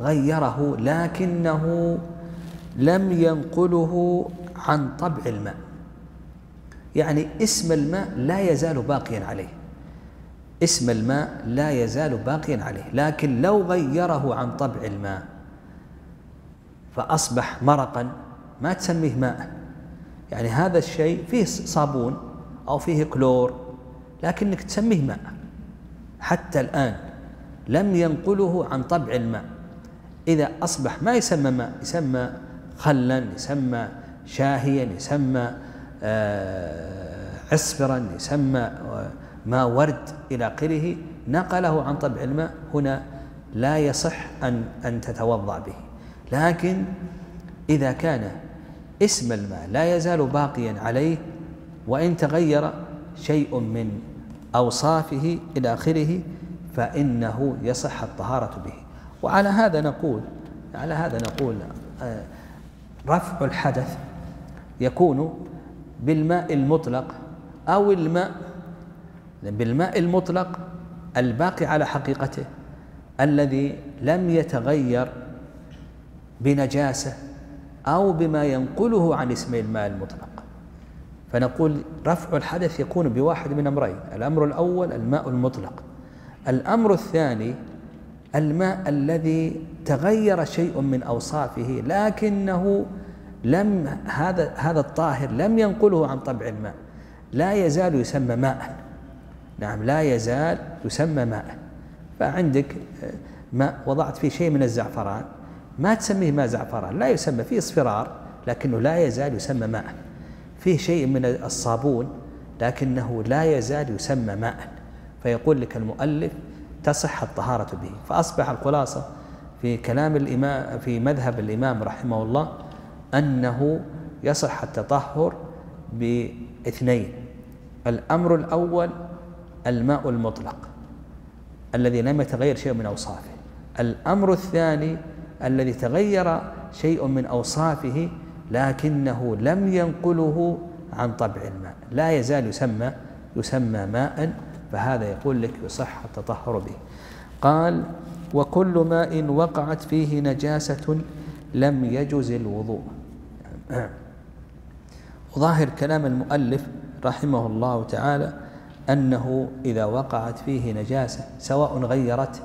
غيره لكنه لم ينقله عن طبع الماء. يعني اسم الماء لا يزال باقيا عليه. اسم الماء لا يزال باقيا عليه لكن لو غيره عن طبع الماء فأصبح مرقا ما تسميه ماء. يعني هذا الشيء فيه صابون أو فيه كلور لكنك تسميه ماء. حتى الآن لم ينقله عن طبع الماء. إذا أصبح ما يسمى ماء يسمى خلا يسمى شاهيا يسمى آه، عصفرا يسمى آه، ماء ورد إلى آخره نقله عن طبع الماء. هنا لا يصح أن أن تتوضأ به. لكن إذا كان اسم الماء لا يزال باقيا عليه وإن تغير شيء من أوصافه إلى آخره فإنه يصح الطهارة به. وعلى هذا نقول على هذا نقول آه، رفع الحدث يكون بالماء المطلق أو الماء بالماء المطلق الباقي على حقيقته الذي لم يتغير بنجاسة أو بما ينقله عن اسم الماء المطلق. فنقول رفع الحدث يكون بواحد من أمرين الأمر الأول الماء المطلق. الأمر الثاني الماء الذي تغير شيء من أوصافه لكنه لم هذا هذا الطاهر لم ينقله عن طبع الماء. لا يزال يسمى ماء. نعم لا يزال يسمى ماء. فعندك آه، ماء وضعت فيه شيء من الزعفران. ما تسميه ماء زعفران لا يسمى فيه اصفرار لكنه لا يزال يسمى ماء. فيه شيء من الصابون لكنه لا يزال يسمى ماء. فيقول لك المؤلف تصح الطهارة به. فأصبح الخلاصة في كلام الإمام في مذهب الإمام رحمه الله أنه يصح التطهر باثنين. الأمر الأول الماء المطلق الذي لم يتغير شيء من أوصافه. الأمر الثاني الذي تغير شيء من أوصافه لكنه لم ينقله عن طبع الماء. لا يزال يسمى يسمى ماء فهذا يقول لك يصح التطهر به. قال وكل ماء وقعت فيه نجاسة لم يجز الوضوء. وظاهر كلام المؤلف رحمه الله تعالى أنه إذا وقعت فيه نجاسة سواء غيرت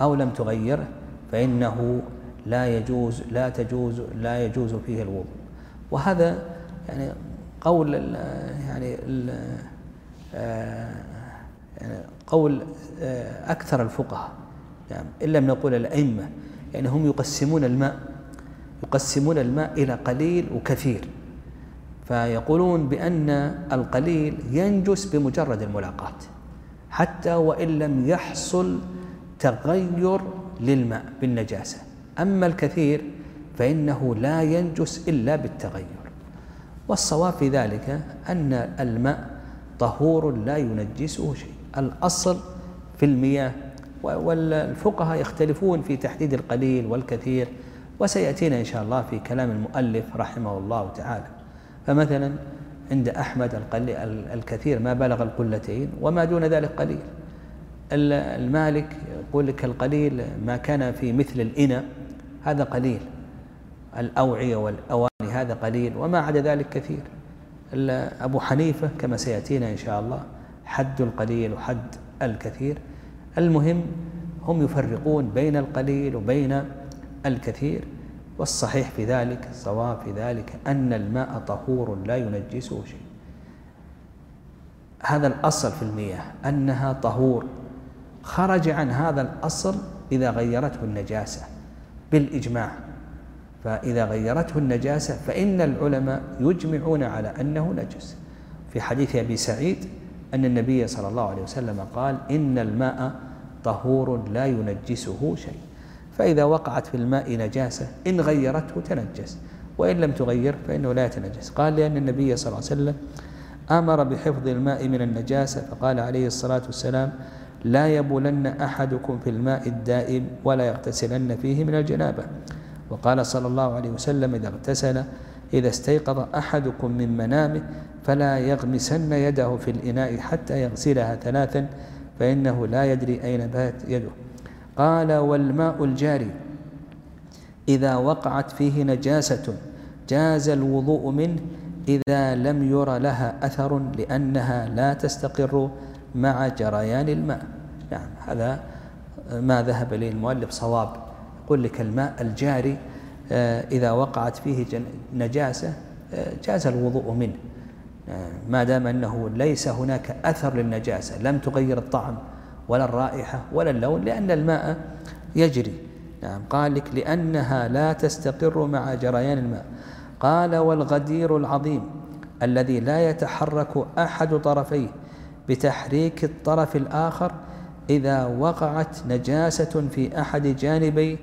أو لم تغيره فإنه لا يجوز لا تجوز لا يجوز فيه الوضوء. وهذا يعني قول يعني آه، يعني قول آه، أكثر الفقهاء. يعني إن لم نقول الأئمة يعني هم يقسمون الماء يقسمون الماء إلى قليل وكثير. فيقولون بأن القليل ينجس بمجرد الملاقاة حتى وإن لم يحصل تغير للماء بالنجاسة. أما الكثير فإنه لا ينجس إلا بالتغير. والصواب في ذلك أن الماء طهور لا ينجسه شيء. الأصل في المياه والفقهاء يختلفون في تحديد القليل والكثير وسيأتينا إن شاء الله في كلام المؤلف رحمه الله تعالى. فمثلا عند أحمد الكثير ما بلغ القلتين وما دون ذلك قليل. المالك يقول لك القليل ما كان في مثل الإناء هذا قليل. الأوعية والأواني هذا قليل وما عدا ذلك كثير. أبو حنيفة كما سيأتينا إن شاء الله حد القليل وحد الكثير. المهم هم يفرقون بين القليل وبين الكثير والصحيح في ذلك الصواب في ذلك أن الماء طهور لا ينجسه شيء. هذا الأصل في المياه أنها طهور. خرج عن هذا الأصل إذا غيرته النجاسة. بالإجماع. فإذا غيرته النجاسة فإن العلماء يجمعون على أنه نجس. في حديث أبي سعيد أن النبي صلى الله عليه وسلم قال إن الماء طهور لا ينجسه شيء. فإذا وقعت في الماء نجاسة إن غيرته تنجس. وإن لم تغير فإنه لا يتنجس. قال لأن النبي صلى الله عليه وسلم أمر بحفظ الماء من النجاسة فقال عليه الصلاة والسلام لا يبولن أحدكم في الماء الدائم ولا يغتسلن فيه من الجنابة. وقال صلى الله عليه وسلم إذا اغتسل إذا استيقظ أحدكم من منامه فلا يغمسن يده في الإناء حتى يغسلها ثلاثا فإنه لا يدري أين بات يده. قال والماء الجاري إذا وقعت فيه نجاسة جاز الوضوء منه إذا لم ير لها أثر لأنها لا تستقر مع جريان الماء. نعم هذا ما ذهب إليه المؤلف صواب. يقول لك الماء الجاري آه، إذا وقعت فيه نجاسة آه، جاز الوضوء منه. آه، ما دام أنه ليس هناك أثر للنجاسة لم تغير الطعم ولا الرائحة ولا اللون لأن الماء يجري. نعم قال لك لأنها لا تستقر مع جريان الماء. قال والغدير العظيم الذي لا يتحرك أحد طرفيه بتحريك الطرف الآخر إذا وقعت نجاسة في أحد جانبيه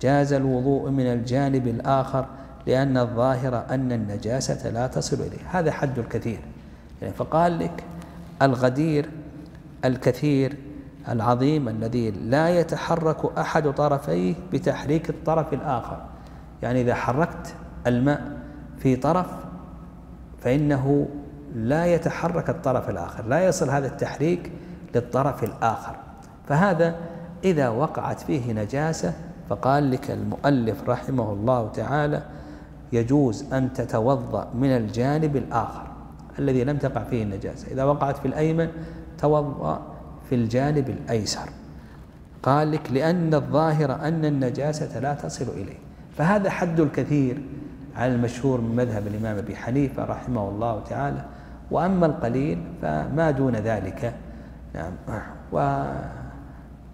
جاز الوضوء من الجانب الآخر لأن الظاهر أن النجاسة لا تصل إليه. هذا حد الكثير. يعني فقال لك الغدير الكثير العظيم الذي لا يتحرك أحد طرفيه بتحريك الطرف الآخر. يعني إذا حركت الماء في طرف فإنه لا يتحرك الطرف الآخر. لا يصل هذا التحريك للطرف الآخر. فهذا إذا وقعت فيه نجاسة فقال لك المؤلف رحمه الله تعالى يجوز أن تتوضأ من الجانب الآخر الذي لم تقع فيه النجاسة. إذا وقعت في الأيمن توضأ في الجانب الأيسر. قال لك لأن الظاهر أن النجاسة لا تصل إليه. فهذا حد الكثير على المشهور من مذهب الإمام أبي حنيفة رحمه الله تعالى. وأما القليل فما دون ذلك. نعم.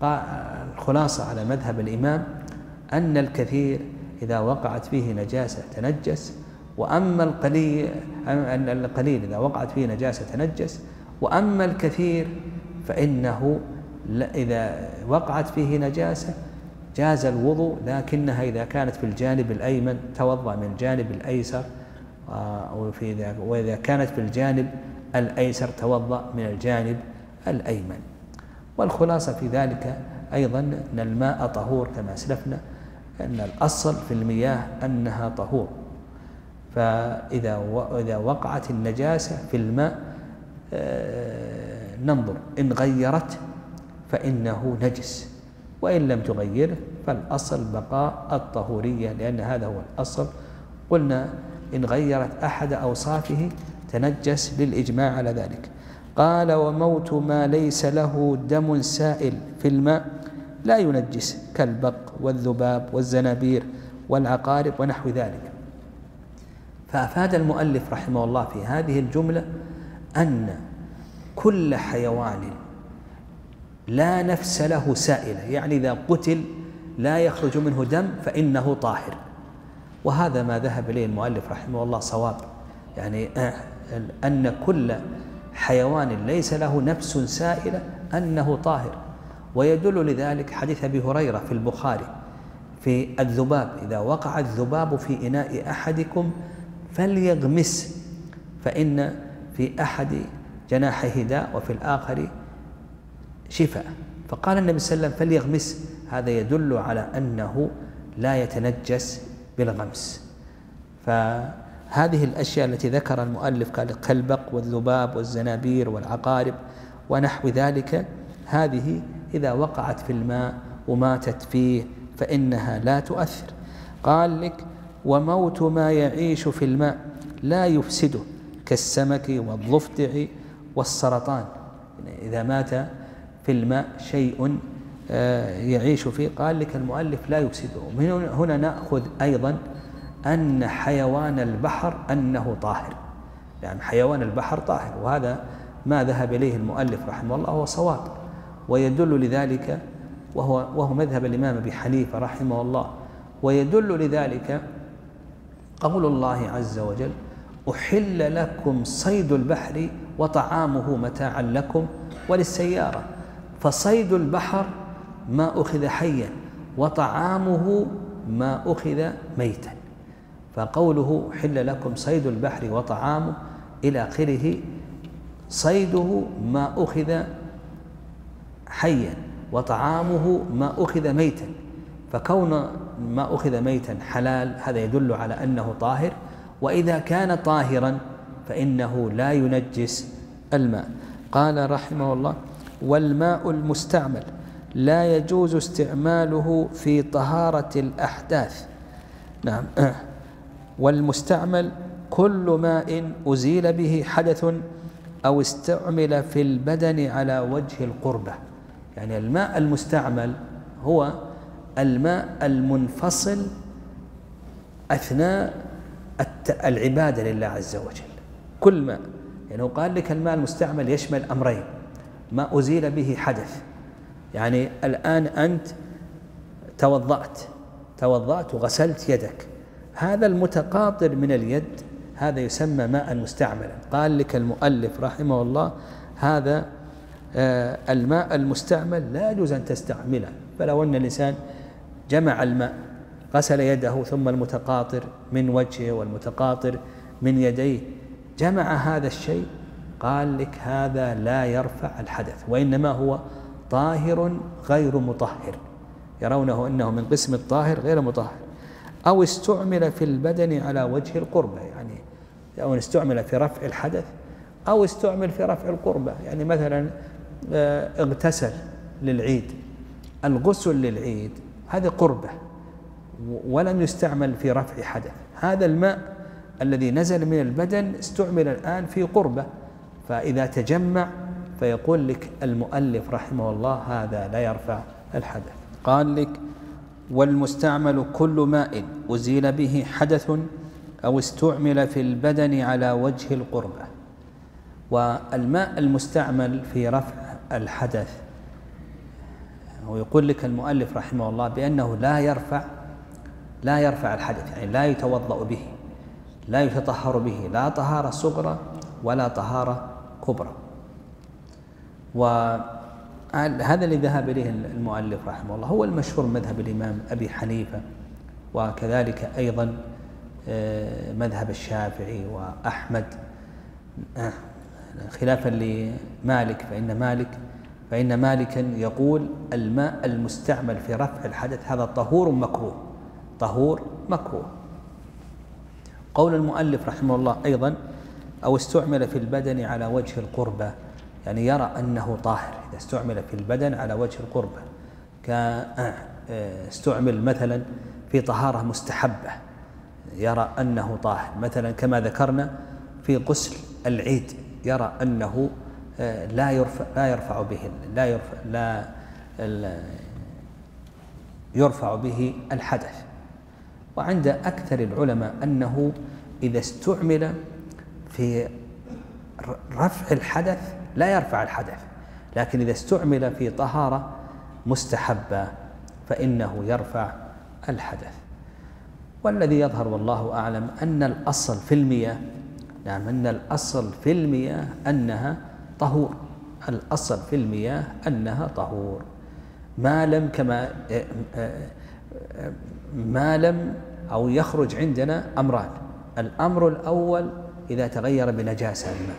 والخلاصة على مذهب الإمام أن الكثير إذا وقعت فيه نجاسة تنجس وأما القليل القليل إذا وقعت فيه نجاسة تنجس وأما الكثير فإنه إذا وقعت فيه نجاسة جاز الوضوء لكنها إذا كانت في الجانب الأيمن توضأ من الجانب الأيسر وفي وإذا كانت في الجانب الأيسر توضأ من الجانب الأيمن. والخلاصة في ذلك أيضا أن الماء طهور كما أسلفنا أن الأصل في المياه أنها طهور. فإذا إذا وقعت النجاسة في الماء آه، ننظر إن غيرت فإنه نجس وإن لم تغيره فالأصل بقاء الطهورية لأن هذا هو الأصل. قلنا إن غيرت أحد أوصافه تنجس للإجماع على ذلك. قال وموت ما ليس له دم سائل في الماء لا ينجس كالبق والذباب والزنابير والعقارب ونحو ذلك. فأفاد المؤلف رحمه الله في هذه الجملة أن كل حيوان لا نفس له سائلة يعني إذا قتل لا يخرج منه دم فإنه طاهر. وهذا ما ذهب إليه المؤلف رحمه الله صواب يعني أن كل حيوان ليس له نفس سائلة أنه طاهر. ويدل لذلك حديث أبي هريرة في البخاري في الذباب إذا وقع الذباب في إناء أحدكم فليغمس فإن في أحد جناحيه داء وفي الآخر شفاء. فقال النبي صلى الله عليه وسلم فليغمس هذا يدل على أنه لا يتنجس بالغمس. فهذه الأشياء التي ذكر المؤلف كالبق والذباب والزنابير والعقارب ونحو ذلك هذه إذا وقعت في الماء وماتت فيه فإنها لا تؤثر. قال لك وموت ما يعيش في الماء لا يفسده كالسمك والضفدع والسرطان. يعني إذا مات في الماء شيء آه، يعيش فيه. قال لك المؤلف لا يفسده. من هنا نأخذ أيضا أن حيوان البحر أنه طاهر. يعني حيوان البحر طاهر وهذا ما ذهب إليه المؤلف رحمه الله هو صواب ويدل لذلك وهو وهو مذهب الإمام أبي حنيفة رحمه الله ويدل لذلك قول الله عز وجل أحل لكم صيد البحر وطعامه متاعا لكم وللسيارة. فصيد البحر ما أخذ حيا وطعامه ما أخذ ميتا. فقوله حل لكم صيد البحر وطعامه إلى آخره صيده ما أخذ حيا وطعامه ما أخذ ميتا. فكون ما أخذ ميتا حلال هذا يدل على أنه طاهر. وإذا كان طاهرا فإنه لا ينجس الماء. قال رحمه الله والماء المستعمل لا يجوز استعماله في طهارة الأحداث. نعم. والمستعمل كل ماء أزيل به حدث أو استعمل في البدن على وجه القربة. يعني الماء المستعمل هو الماء المنفصل أثناء العبادة لله عز وجل. كل ماء يعني هو قال لك الماء المستعمل يشمل أمرين ما أزيل به حدث. يعني الآن أنت توضأت توضأت وغسلت يدك. هذا المتقاطر من اليد هذا يسمى ماء مستعملا. قال لك المؤلف رحمه الله هذا آه، الماء المستعمل لا يجوز أن تستعمله. فلو أن الإنسان جمع الماء غسل يده ثم المتقاطر من وجهه والمتقاطر من يديه جمع هذا الشيء قال لك هذا لا يرفع الحدث وإنما هو طاهر غير مطهر. يرونه أنه من قسم الطاهر غير مطهر. أو استعمل في البدن على وجه القربة يعني أو استعمل في رفع الحدث أو استعمل في رفع القربة. يعني مثلا آه، اغتسل للعيد. الغسل للعيد هذه قربة ولم يستعمل في رفع حدث. هذا الماء الذي نزل من البدن استعمل الآن في قربة. فإذا تجمع فيقول لك المؤلف رحمه الله هذا لا يرفع الحدث. قال لك والمستعمل كل ماء أزيل به حدث أو استعمل في البدن على وجه القربة. والماء المستعمل في رفع الحدث ويقول لك المؤلف رحمه الله بأنه لا يرفع لا يرفع الحدث يعني لا يتوضأ به لا يتطهر به لا طهارة صغرى ولا طهارة كبرى. وهذا اللي ذهب إليه المؤلف رحمه الله. هو المشهور مذهب الإمام أبي حنيفة وكذلك أيضا آه، مذهب الشافعي وأحمد. آه، خلافا لمالك فإن مالك فإن مالكا يقول الماء المستعمل في رفع الحدث هذا طهور مكروه طهور مكروه. قول المؤلف رحمه الله أيضا أو استعمل في البدن على وجه القربة يعني يرى أنه طاهر. إذا استعمل في البدن على وجه القربة كاستعمل مثلا في طهارة مستحبة يرى أنه طاهر. مثلا كما ذكرنا في غسل العيد يرى أنه آه، لا يرفع لا يرفع به لا يرفع لا يرفع به الحدث. وعند أكثر العلماء أنه إذا استعمل في رفع الحدث لا يرفع الحدث. لكن إذا استعمل في طهارة مستحبة فإنه يرفع الحدث. والذي يظهر والله أعلم أن الأصل في المياه نعم أن الأصل في المياه أنها طهور. الأصل في المياه أنها طهور. ما لم كما ما لم أو يخرج عندنا أمران. الأمر الأول إذا تغير بنجاسة الماء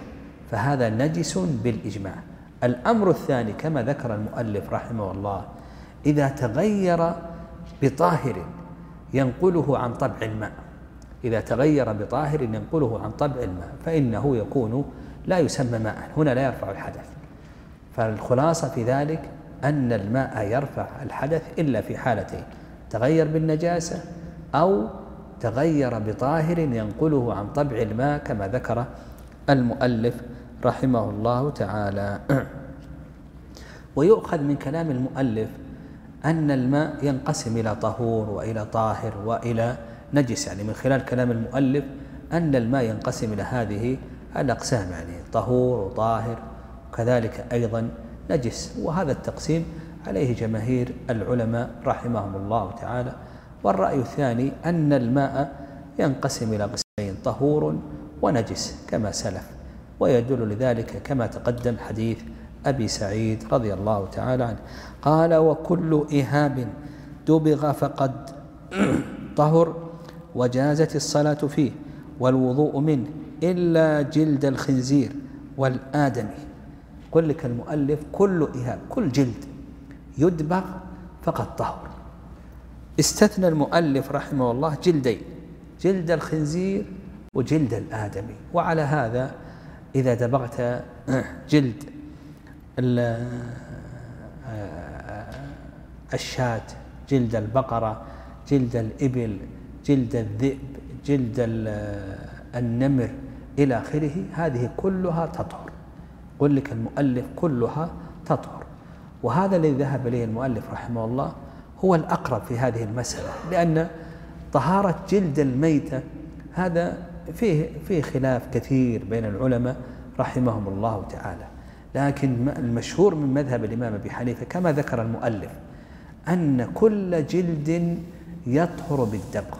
فهذا نجس بالإجماع. الأمر الثاني كما ذكر المؤلف رحمه الله إذا تغير بطاهر ينقله عن طبع الماء. إذا تغير بطاهر ينقله عن طبع الماء فإنه يكون لا يسمى ماء. هنا لا يرفع الحدث. فالخلاصة في ذلك أن الماء يرفع الحدث إلا في حالتين تغير بالنجاسة أو تغير بطاهر ينقله عن طبع الماء كما ذكر المؤلف رحمه الله تعالى. ويؤخذ من كلام المؤلف أن الماء ينقسم إلى طهور وإلى طاهر وإلى نجس. يعني من خلال كلام المؤلف أن الماء ينقسم إلى هذه الأقسام. يعني طهور وطاهر وكذلك أيضا نجس. وهذا التقسيم عليه جماهير العلماء رحمهم الله تعالى. والرأي الثاني أن الماء ينقسم إلى قسمين طهور ونجس كما سلف. ويدل لذلك كما تقدم حديث أبي سعيد رضي الله تعالى عنه. قال وكل إهاب دبغ فقد طهر وجازت الصلاة فيه والوضوء منه إلا جلد الخنزير والآدمي يقول لك المؤلف كل إهاب كل جلد يدبغ فقد طهر. استثنى المؤلف رحمه الله جلدين جلد الخنزير وجلد الآدمي. وعلى هذا إذا دبغت جلد الشاة جلد البقرة جلد الإبل جلد الذئب جلد النمر إلى آخره هذه كلها تطهر. يقول لك المؤلف كلها تطهر. وهذا الذي ذهب إليه المؤلف رحمه الله هو الأقرب في هذه المسألة لأن طهارة جلد الميتة هذا فيه فيه خلاف كثير بين العلماء رحمهم الله تعالى. لكن المشهور من مذهب الإمام أبي حنيفة كما ذكر المؤلف أن كل جلد يطهر بالدبغ.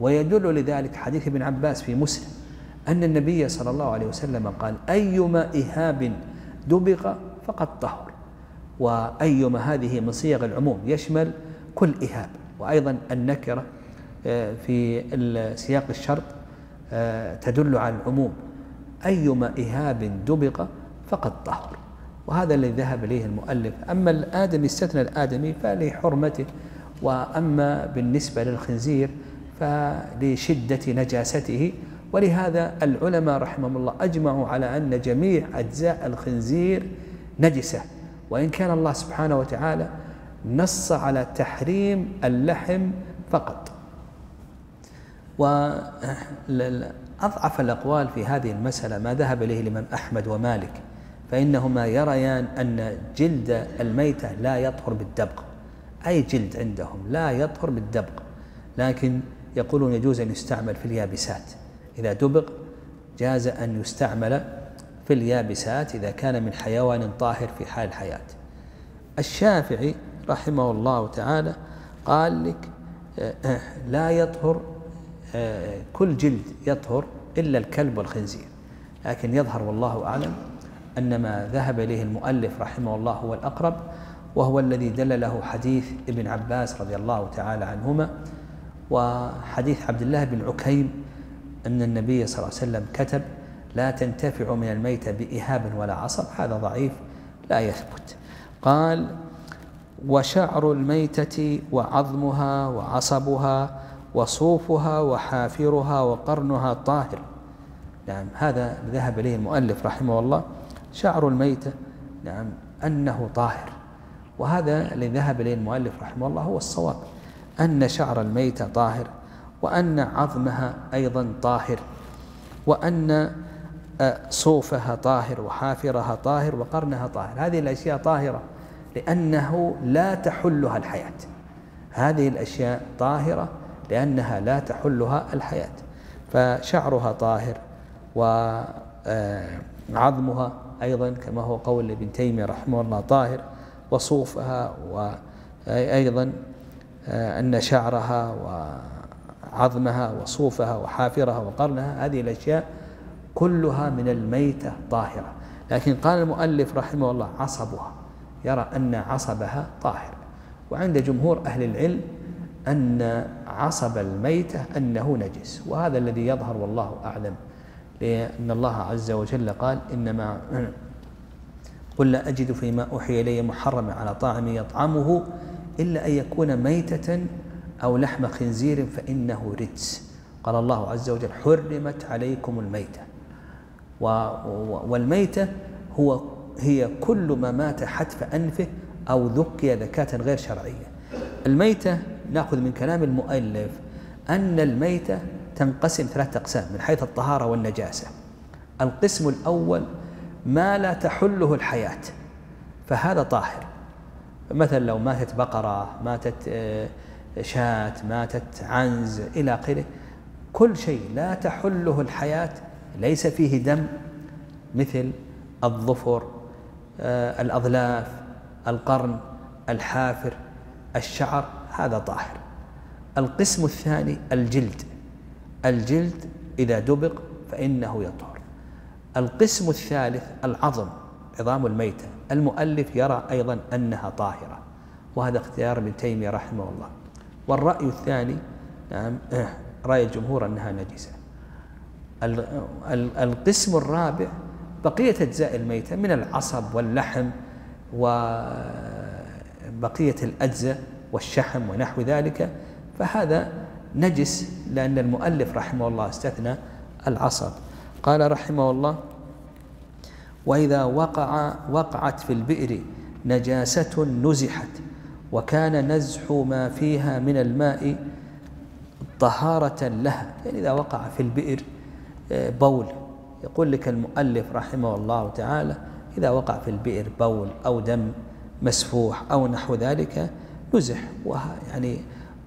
ويدل لذلك حديث ابن عباس في مسلم أن النبي صلى الله عليه وسلم قال أيما إهاب دبغ فقد طهر. وأيما هذه من صيغ العموم يشمل كل إهاب. وأيضا النكرة آه، في سياق الشرط تدل على العموم. أيما إهاب دبغ فقد طهر. وهذا الذي ذهب إليه المؤلف. أما الآدمي استثنى الآدمي فلحرمته. وأما بالنسبة للخنزير فلشدة نجاسته. ولهذا العلماء رحمهم الله أجمعوا على أن جميع أجزاء الخنزير نجسة. وإن كان الله سبحانه وتعالى نص على تحريم اللحم فقط. وأضعف الأقوال في هذه المسألة ما ذهب إليه الإمام أحمد ومالك فإنهما يريان أن جلد الميتة لا يطهر بالدبغ أي جلد عندهم لا يطهر بالدبغ لكن يقولون يجوز أن يستعمل في اليابسات إذا دبغ جاز أن يستعمل في اليابسات إذا كان من حيوان طاهر في حال الحياة. الشافعي رحمه الله تعالى قال لك آه، آه، لا يطهر كل جلد يطهر إلا الكلب والخنزير. لكن يظهر والله أعلم أن ما ذهب إليه المؤلف رحمه الله هو الأقرب وهو الذي دل له حديث ابن عباس رضي الله تعالى عنهما وحديث عبد الله بن عكيم أن النبي صلى الله عليه وسلم كتب لا تنتفع من الميتة بإهاب ولا عصب. هذا ضعيف لا يثبت. قال وشعر الميتة وعظمها وعصبها وصوفها وحافرها وقرنها طاهر. نعم هذا ذهب إليه المؤلف رحمه الله شعر الميتة نعم أنه طاهر. وهذا الذي ذهب إليه المؤلف رحمه الله هو الصواب أن شعر الميتة طاهر وأن عظمها أيضا طاهر وأن آه، صوفها طاهر وحافرها طاهر وقرنها طاهر. هذه الأشياء طاهرة لأنه لا تحلها الحياة. هذه الأشياء طاهرة لأنها لا تحلها الحياة. فشعرها طاهر وعظمها آه، أيضا كما هو قول ابن تيمية رحمه الله طاهر وصوفها وأيضا آه، أن شعرها وعظمها وصوفها وحافرها وقرنها هذه الأشياء كلها من الميتة طاهرة. لكن قال المؤلف رحمه الله عصبها يرى أن عصبها طاهر. وعند جمهور أهل العلم أن عصب الميتة أنه نجس وهذا الذي يظهر والله أعلم لأن الله عز وجل قال إنما قل لا أجد فيما أوحي إلي محرما على طاعم يطعمه إلا أن يكون ميتة أو لحم خنزير فإنه رجس. قال الله عز وجل حرمت عليكم الميتة. والميتة هو هي كل ما مات حتف أنفه أو ذكي ذكاة غير شرعية. الميتة نأخذ من كلام المؤلف أن الميتة تنقسم ثلاثة أقسام من حيث الطهارة والنجاسة. القسم الأول ما لا تحله الحياة فهذا طاهر. مثلا لو ماتت بقرة ماتت آه، شاة ماتت عنز إلى آخره كل شيء لا تحله الحياة ليس فيه دم مثل الظفر آه، الأظلاف القرن الحافر الشعر. هذا طاهر. القسم الثاني الجلد. الجلد إذا دبق فإنه يطهر. القسم الثالث العظم عظام الميتة. المؤلف يرى أيضا أنها طاهرة وهذا اختيار ابن تيمية رحمه الله. والرأي الثاني نعم رأي الجمهور أنها نجسة. القسم الرابع بقية أجزاء الميتة من العصب واللحم وبقية الأجزاء والشحم ونحو ذلك فهذا نجس لأن المؤلف رحمه الله استثنى العصب قال رحمه الله وإذا وقع وقعت في البئر نجاسة نزحت وكان نزح ما فيها من الماء طهارة لها. يعني إذا وقع في البئر آه، بول. يقول لك المؤلف رحمه الله تعالى إذا وقع في البئر بول أو دم مسفوح أو نحو ذلك نزح ويعني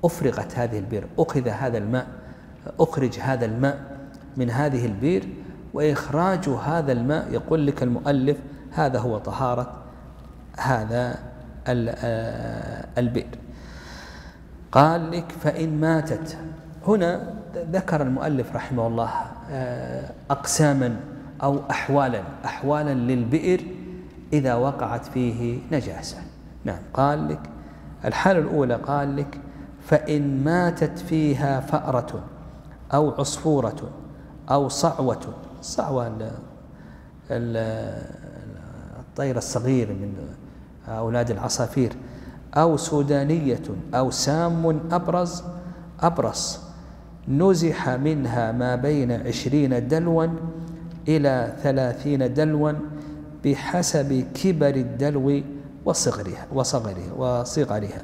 أفرغت هذه البئر أخذ هذا الماء أخرج هذا الماء من هذه البئر وإخراج هذا الماء يقول لك المؤلف هذا هو طهارة هذا البئر. قال لك فإن ماتت. هنا ذكر المؤلف رحمه الله أقساما أو أحوالا أحوالا للبئر إذا وقعت فيه نجاسة. نعم قال لك الحالة الأولى قال لك فإن ماتت فيها فأرة أو عصفورة أو صعوة صعوة الطير الصغير من أولاد العصافير أو سودانية أو سام أبرز أبرص نزح منها ما بين عشرين دلوا إلى ثلاثين دلوا بحسب كبر الدلو وصغرها وصغرها وصغرها.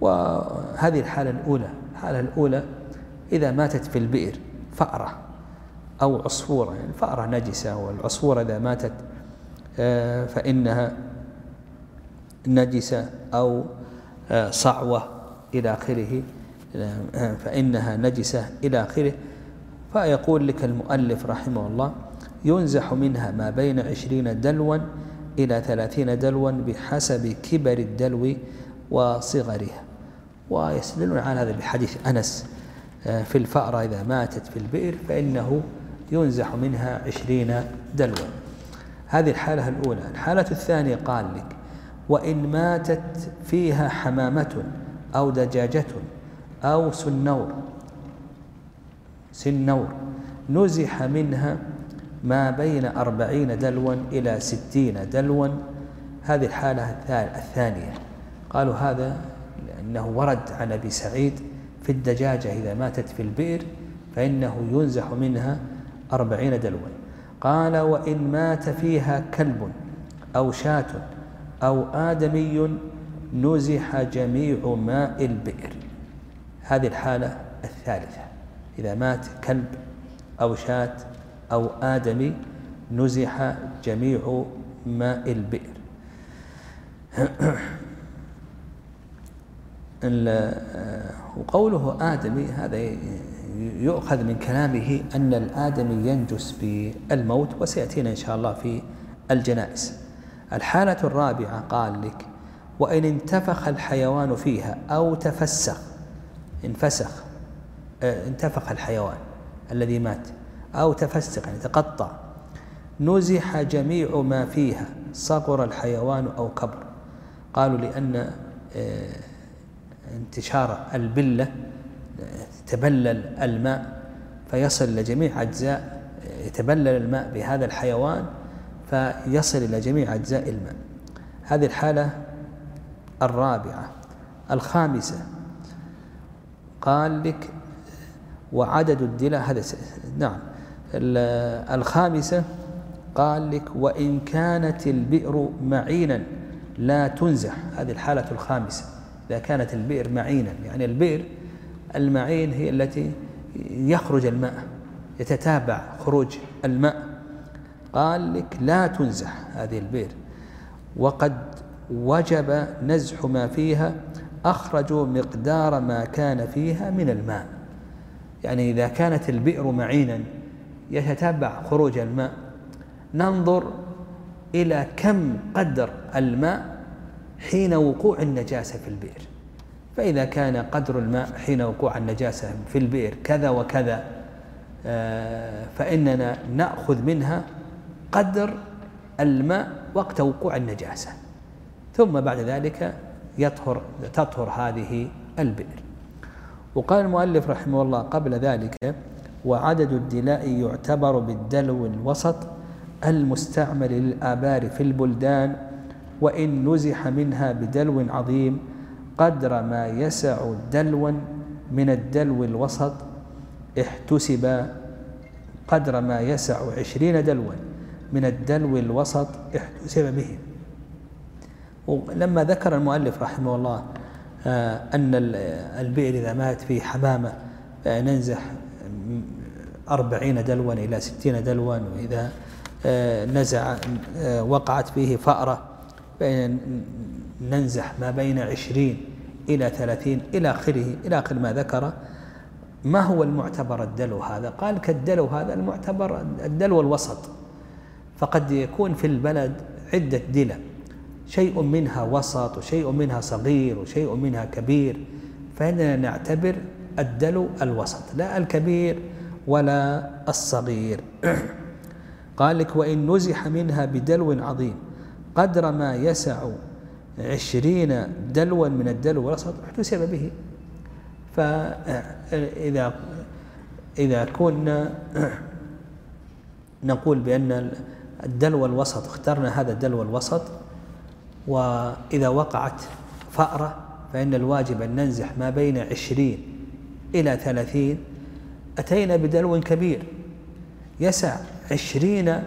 وهذه الحالة الأولى الحالة الأولى إذا ماتت في البئر فأرة أو عصفورة يعني الفأرة نجسة والعصفورة إذا ماتت آه، فإنها نجسة أو آه، صعوة إلى آخره آه، فإنها نجسة إلى آخره. فيقول لك المؤلف رحمه الله ينزح منها ما بين عشرين دلوا إلى ثلاثين دلوا بحسب كبر الدلو وصغرها ويستدلون على هذا بحديث أنس في الفأرة إذا ماتت في البئر فإنه ينزح منها عشرين دلوا. هذه الحالة الأولى. الحالة الثانية قال لك وإن ماتت فيها حمامة أو دجاجة أو سنور سنور نزح منها ما بين أربعين دلوا إلى ستين دلوا. هذه الحالة الثانية. قالوا هذا لأنه ورد عن أبي سعيد في الدجاجة إذا ماتت في البئر فإنه ينزح منها أربعين دلوا. قال وإن مات فيها كلب أو شاة أو آدمي نزح جميع ماء البئر. هذه الحالة الثالثة. إذا مات كلب أو شاة أو آدمي نزح جميع ماء البئر. وقوله آدمي هذا يؤخذ من كلامه أن الآدمي ينجس بالموت وسيأتينا إن شاء الله في الجنائز. الحالة الرابعة قال لك وإن انتفخ الحيوان فيها أو تفسخ انفسخ آه، انتفخ الحيوان الذي مات. أو تفسخ يعني تقطع. نزح جميع ما فيها صغر الحيوان أو كبر. قالوا لأن آه، انتشار البلة يتبلل الماء فيصل إلى جميع أجزاء يتبلل الماء بهذا الحيوان فيصل إلى جميع أجزاء الماء. هذه الحالة الرابعة. الخامسة. قال لك وعدد الدلة هذا نعم. الخامسة قال لك وإن كانت البئر معينا لا تنزح. هذه الحالة الخامسة إذا كانت البئر معينا يعني البئر المعين هي التي يخرج الماء يتتابع خروج الماء. قال لك لا تنزح هذه البئر. وقد وجب نزح ما فيها أخرجوا مقدار ما كان فيها من الماء. يعني إذا كانت البئر معينا يتتبع خروج الماء. ننظر إلى كم قدر الماء حين وقوع النجاسة في البئر. فإذا كان قدر الماء حين وقوع النجاسة في البئر كذا وكذا آه، فإننا نأخذ منها قدر الماء وقت وقوع النجاسة. ثم بعد ذلك يطهر تطهر هذه البئر. وقال المؤلف رحمه الله قبل ذلك وعدد الدلاء يعتبر بالدلو الوسط المستعمل للآبار في البلدان وإن نزح منها بدلو عظيم قدر ما يسع دلوا من الدلو الوسط احتسب قدر ما يسع عشرين دلوا من الدلو الوسط احتسب به. ولما ذكر المؤلف رحمه الله آه، أن البئر إذا مات فيه حمامة آه، ننزح أربعين دلوا إلى ستين دلوا وإذا آه، نزع وقعت فيه فأرة ننزح ما بين عشرين إلى ثلاثين إلى آخره إلى آخر ما ذكر. ما هو المعتبر الدلو هذا؟ قال كالدلو هذا المعتبر الدلو الوسط. فقد يكون في البلد عدة دلة شيء منها وسط وشيء منها صغير وشيء منها كبير. فإننا نعتبر الدلو الوسط لا الكبير ولا الصغير. قال لك وإن نزح منها بدلو عظيم قدر ما يسع عشرين دلوا من الدلو والوسط احتسب به. فإذا إذا كنا نقول بأن الدلو الوسط اخترنا هذا الدلو الوسط وإذا وقعت فأرة فإن الواجب أن ننزح ما بين عشرين إلى ثلاثين أتينا بدلو كبير. يسع عشرين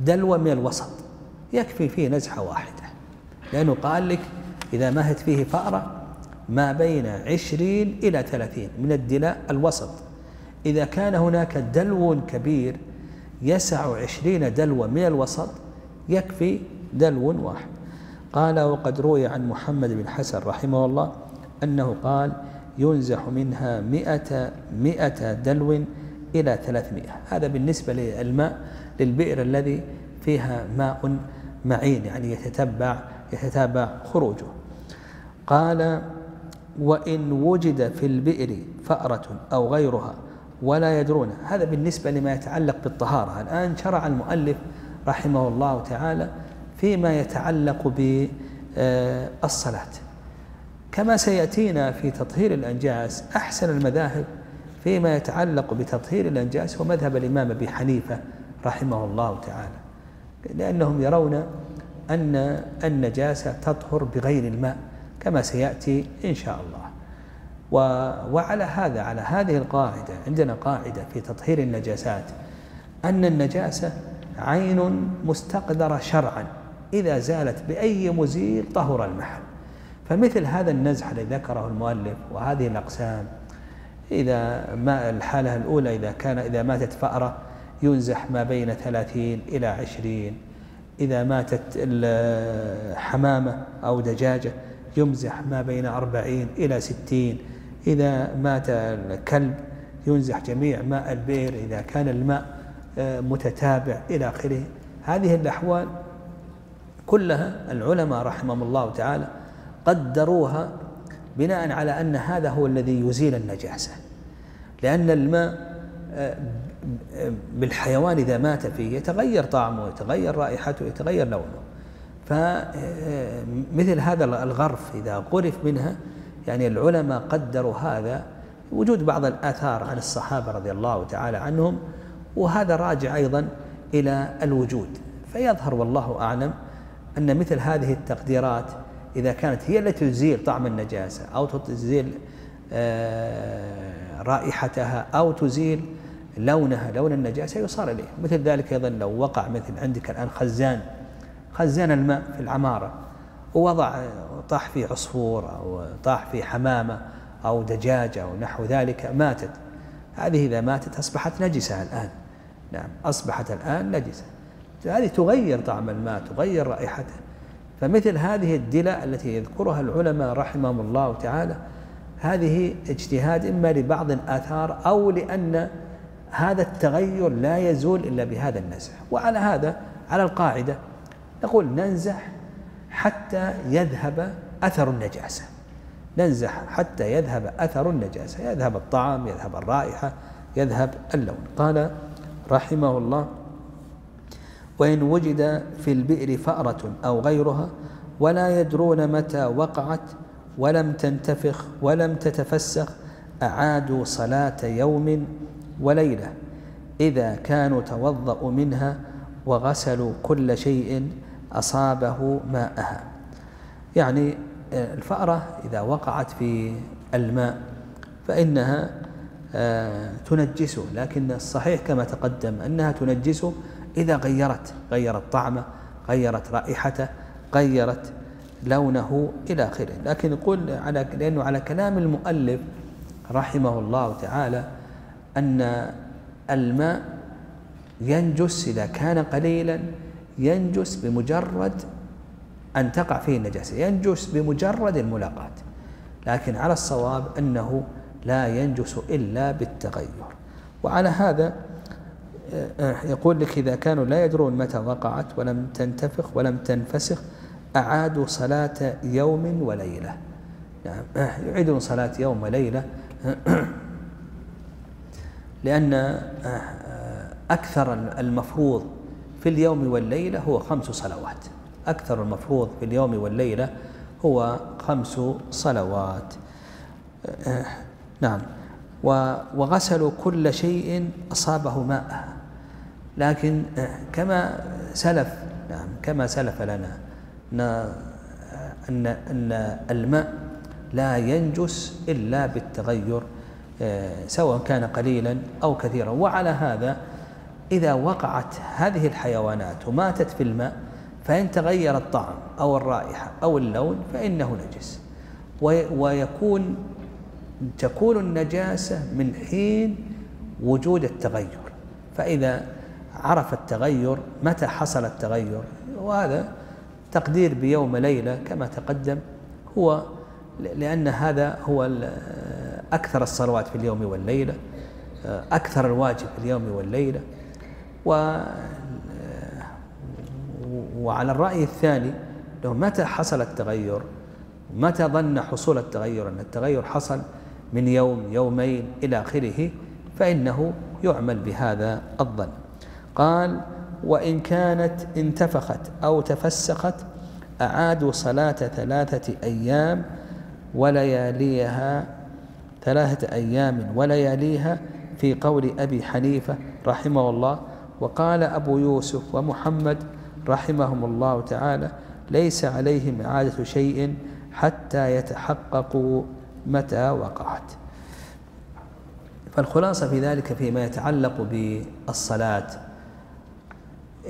دلو من الوسط. يكفي فيه نزحة واحدة. لأنه قال لك إذا مهت فيه فأرة ما بين عشرين إلى ثلاثين من الدلاء الوسط. إذا كان هناك دلو كبير يسع عشرين دلو من الوسط يكفي دلو واحد. قال وقد روي عن محمد بن حسن رحمه الله أنه قال ينزح منها مئة, مئة دلو إلى ثلاثمائة. هذا بالنسبة للماء للبئر الذي فيها ماء معين يعني يتتبع يتتابع خروجه. قال وإن وجد في البئر فأرة أو غيرها ولا يدرون. هذا بالنسبة لما يتعلق بالطهارة. الآن شرع المؤلف رحمه الله تعالى فيما يتعلق بالصلاة كما سيأتينا في تطهير الأنجاس أحسن المذاهب فيما يتعلق بتطهير الأنجاس هو مذهب الإمام أبي حنيفة رحمه الله تعالى لأنهم يرون أن النجاسة تطهر بغير الماء كما سيأتي إن شاء الله. وعلى هذا على هذه القاعدة عندنا قاعدة في تطهير النجاسات أن النجاسة عين مستقدرة شرعا إذا زالت بأي مزيل طهر المحل. فمثل هذا النزح الذي ذكره المؤلف وهذه الأقسام إذا ما الحالة الأولى إذا كان إذا ماتت فأرة ينزح ما بين ثلاثين إلى عشرين إذا ماتت الحمامة أو دجاجة يمزح ما بين أربعين إلى ستين إذا مات الكلب ينزح جميع ماء البئر إذا كان الماء آه، متتابع إلى آخره. هذه الأحوال كلها العلماء رحمهم الله تعالى قدروها بناء على أن هذا هو الذي يزيل النجاسة. لأن الماء آه، بالحيوان إذا مات فيه يتغير طعمه يتغير رائحته يتغير لونه. فمثل آه، هذا الغرف إذا غرف منها يعني العلماء قدروا هذا وجود بعض الآثار عن الصحابة رضي الله تعالى عنهم وهذا راجع أيضا إلى الوجود. فيظهر والله أعلم أن مثل هذه التقديرات إذا كانت هي التي تزيل طعم النجاسة أو تزيل آه، رائحتها أو تزيل لونها لون النجاسة يصار إليه مثل ذلك أيضا لو وقع مثل عندك الآن خزان خزان الماء في العمارة ووضع طاح فيه عصفور أو طاح فيه حمامة أو دجاجة أو نحو ذلك ماتت. هذه إذا ماتت أصبحت نجسة الآن. نعم أصبحت الآن نجسة. هذه تغير طعم الماء تغير رائحته. فمثل هذه الدلة التي يذكرها العلماء رحمهم الله تعالى هذه اجتهاد إما لبعض الآثار أو لأن هذا التغير لا يزول إلا بهذا النزح وعلى هذا على القاعدة نقول ننزح حتى يذهب أثر النجاسة. ننزح حتى يذهب أثر النجاسة. يذهب الطعام يذهب الرائحة يذهب اللون. قال رحمه الله وإن وجد في البئر فأرة أو غيرها ولا يدرون متى وقعت ولم تنتفخ ولم تتفسخ أعادوا صلاة يوم وليلة إذا كانوا توضأوا منها وغسلوا كل شيء أصابه ماءها. يعني الفأرة إذا وقعت في الماء فإنها آه، تنجسه لكن الصحيح كما تقدم أنها تنجسه إذا غيرت غيرت طعمه غيرت رائحته غيرت لونه إلى آخره. لكن يقول على لأنه على كلام المؤلف رحمه الله تعالى أن الماء ينجس إذا كان قليلا ينجس بمجرد أن تقع فيه النجاسة ينجس بمجرد الملاقاة لكن على الصواب أنه لا ينجس إلا بالتغير. وعلى هذا يقول لك إذا كانوا لا يدرون متى وقعت ولم تنتفخ ولم تنفسخ أعادوا صلاة يوم وليلة. آه، يعيدون صلاة يوم وليلة. لأن أكثر المفروض في اليوم والليلة هو خمس صلوات. أكثر المفروض في اليوم والليلة هو خمس صلوات. نعم. وغسلوا كل شيء أصابه ماء. لكن كما سلف نعم كما سلف لنا أن أن الماء لا ينجس إلا بالتغير سواء كان قليلا أو كثيرا. وعلى هذا إذا وقعت هذه الحيوانات وماتت في الماء فإن تغير الطعم أو الرائحة أو اللون فإنه نجس. ويكون تكون النجاسة من حين وجود التغير. فإذا عرف التغير متى حصل التغير؟ وهذا تقدير بيوم ليلة كما تقدم هو لأن هذا هو أكثر الصلوات في اليوم والليلة أكثر الواجب في اليوم والليلة. و وعلى الرأي الثاني لو متى حصل التغير؟ متى ظن حصول التغير؟ أن التغير حصل من يوم يومين إلى آخره فإنه يعمل بهذا الظن. قال وإن كانت انتفخت أو تفسخت أعادوا صلاة ثلاثة أيام ولياليها ثلاثة أيام ولياليها في قول أبي حنيفة رحمه الله. وقال أبو يوسف ومحمد رحمهم الله تعالى ليس عليهم إعادة شيء حتى يتحققوا متى وقعت. فالخلاصة في ذلك فيما يتعلق بالصلاة.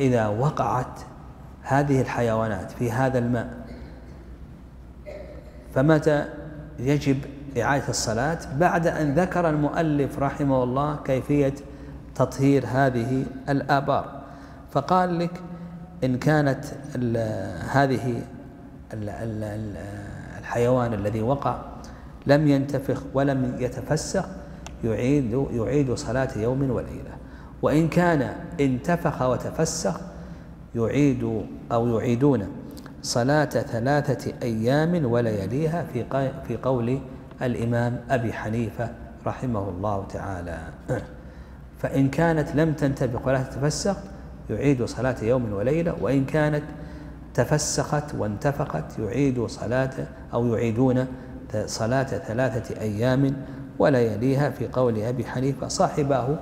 إذا وقعت هذه الحيوانات في هذا الماء فمتى يجب إعادة الصلاة؟ بعد أن ذكر المؤلف رحمه الله كيفية تطهير هذه الآبار. فقال لك إن كانت هذه ال ال الحيوان الذي وقع لم ينتفخ ولم يتفسخ يعيد يعيد صلاة يوم وليلة وإن كان انتفخ وتفسخ يعيد أو يعيدون صلاة ثلاثة أيام ولياليها في في قول الإمام أبي حنيفة رحمه الله تعالى. فإن كانت لم تنتبق ولا تتفسخ يعيد صلاة يوم وليلة وإن كانت تفسخت وانتفقت يعيد صلاة أو يعيدون صلاة ثلاثة أيام ولياليها في قول أبي حنيفة صاحباه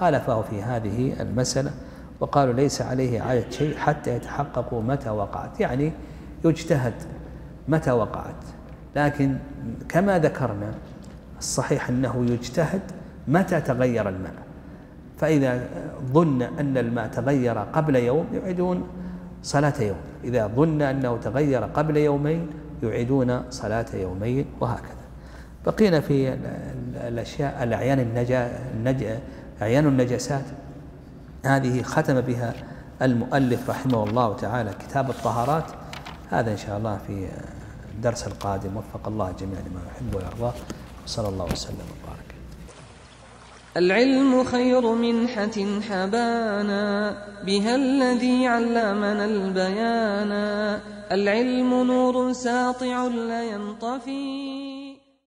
خالفه في هذه المسألة وقالوا ليس عليه عادة شيء حتى يتحققوا متى وقعت. يعني يجتهد متى وقعت. لكن كما ذكرنا الصحيح أنه يجتهد متى تغير الماء. فإذا ظن أن الماء تغير قبل يوم يعيدون صلاة يوم. إذا ظن أنه تغير قبل يومين يعيدون صلاة يومين وهكذا. بقينا في الأشياء الأعيان النجا النج أعيان النجاسات. هذه ختم بها المؤلف رحمه الله تعالى كتاب الطهارات. هذا إن شاء الله في الدرس القادم. وفق الله جميعا لما يحب ويرضى. صلى الله وسلم وبارك. العلم خير منحة حبانا. بها الذي علمنا البيانا العلم نور ساطع لا ينطفي.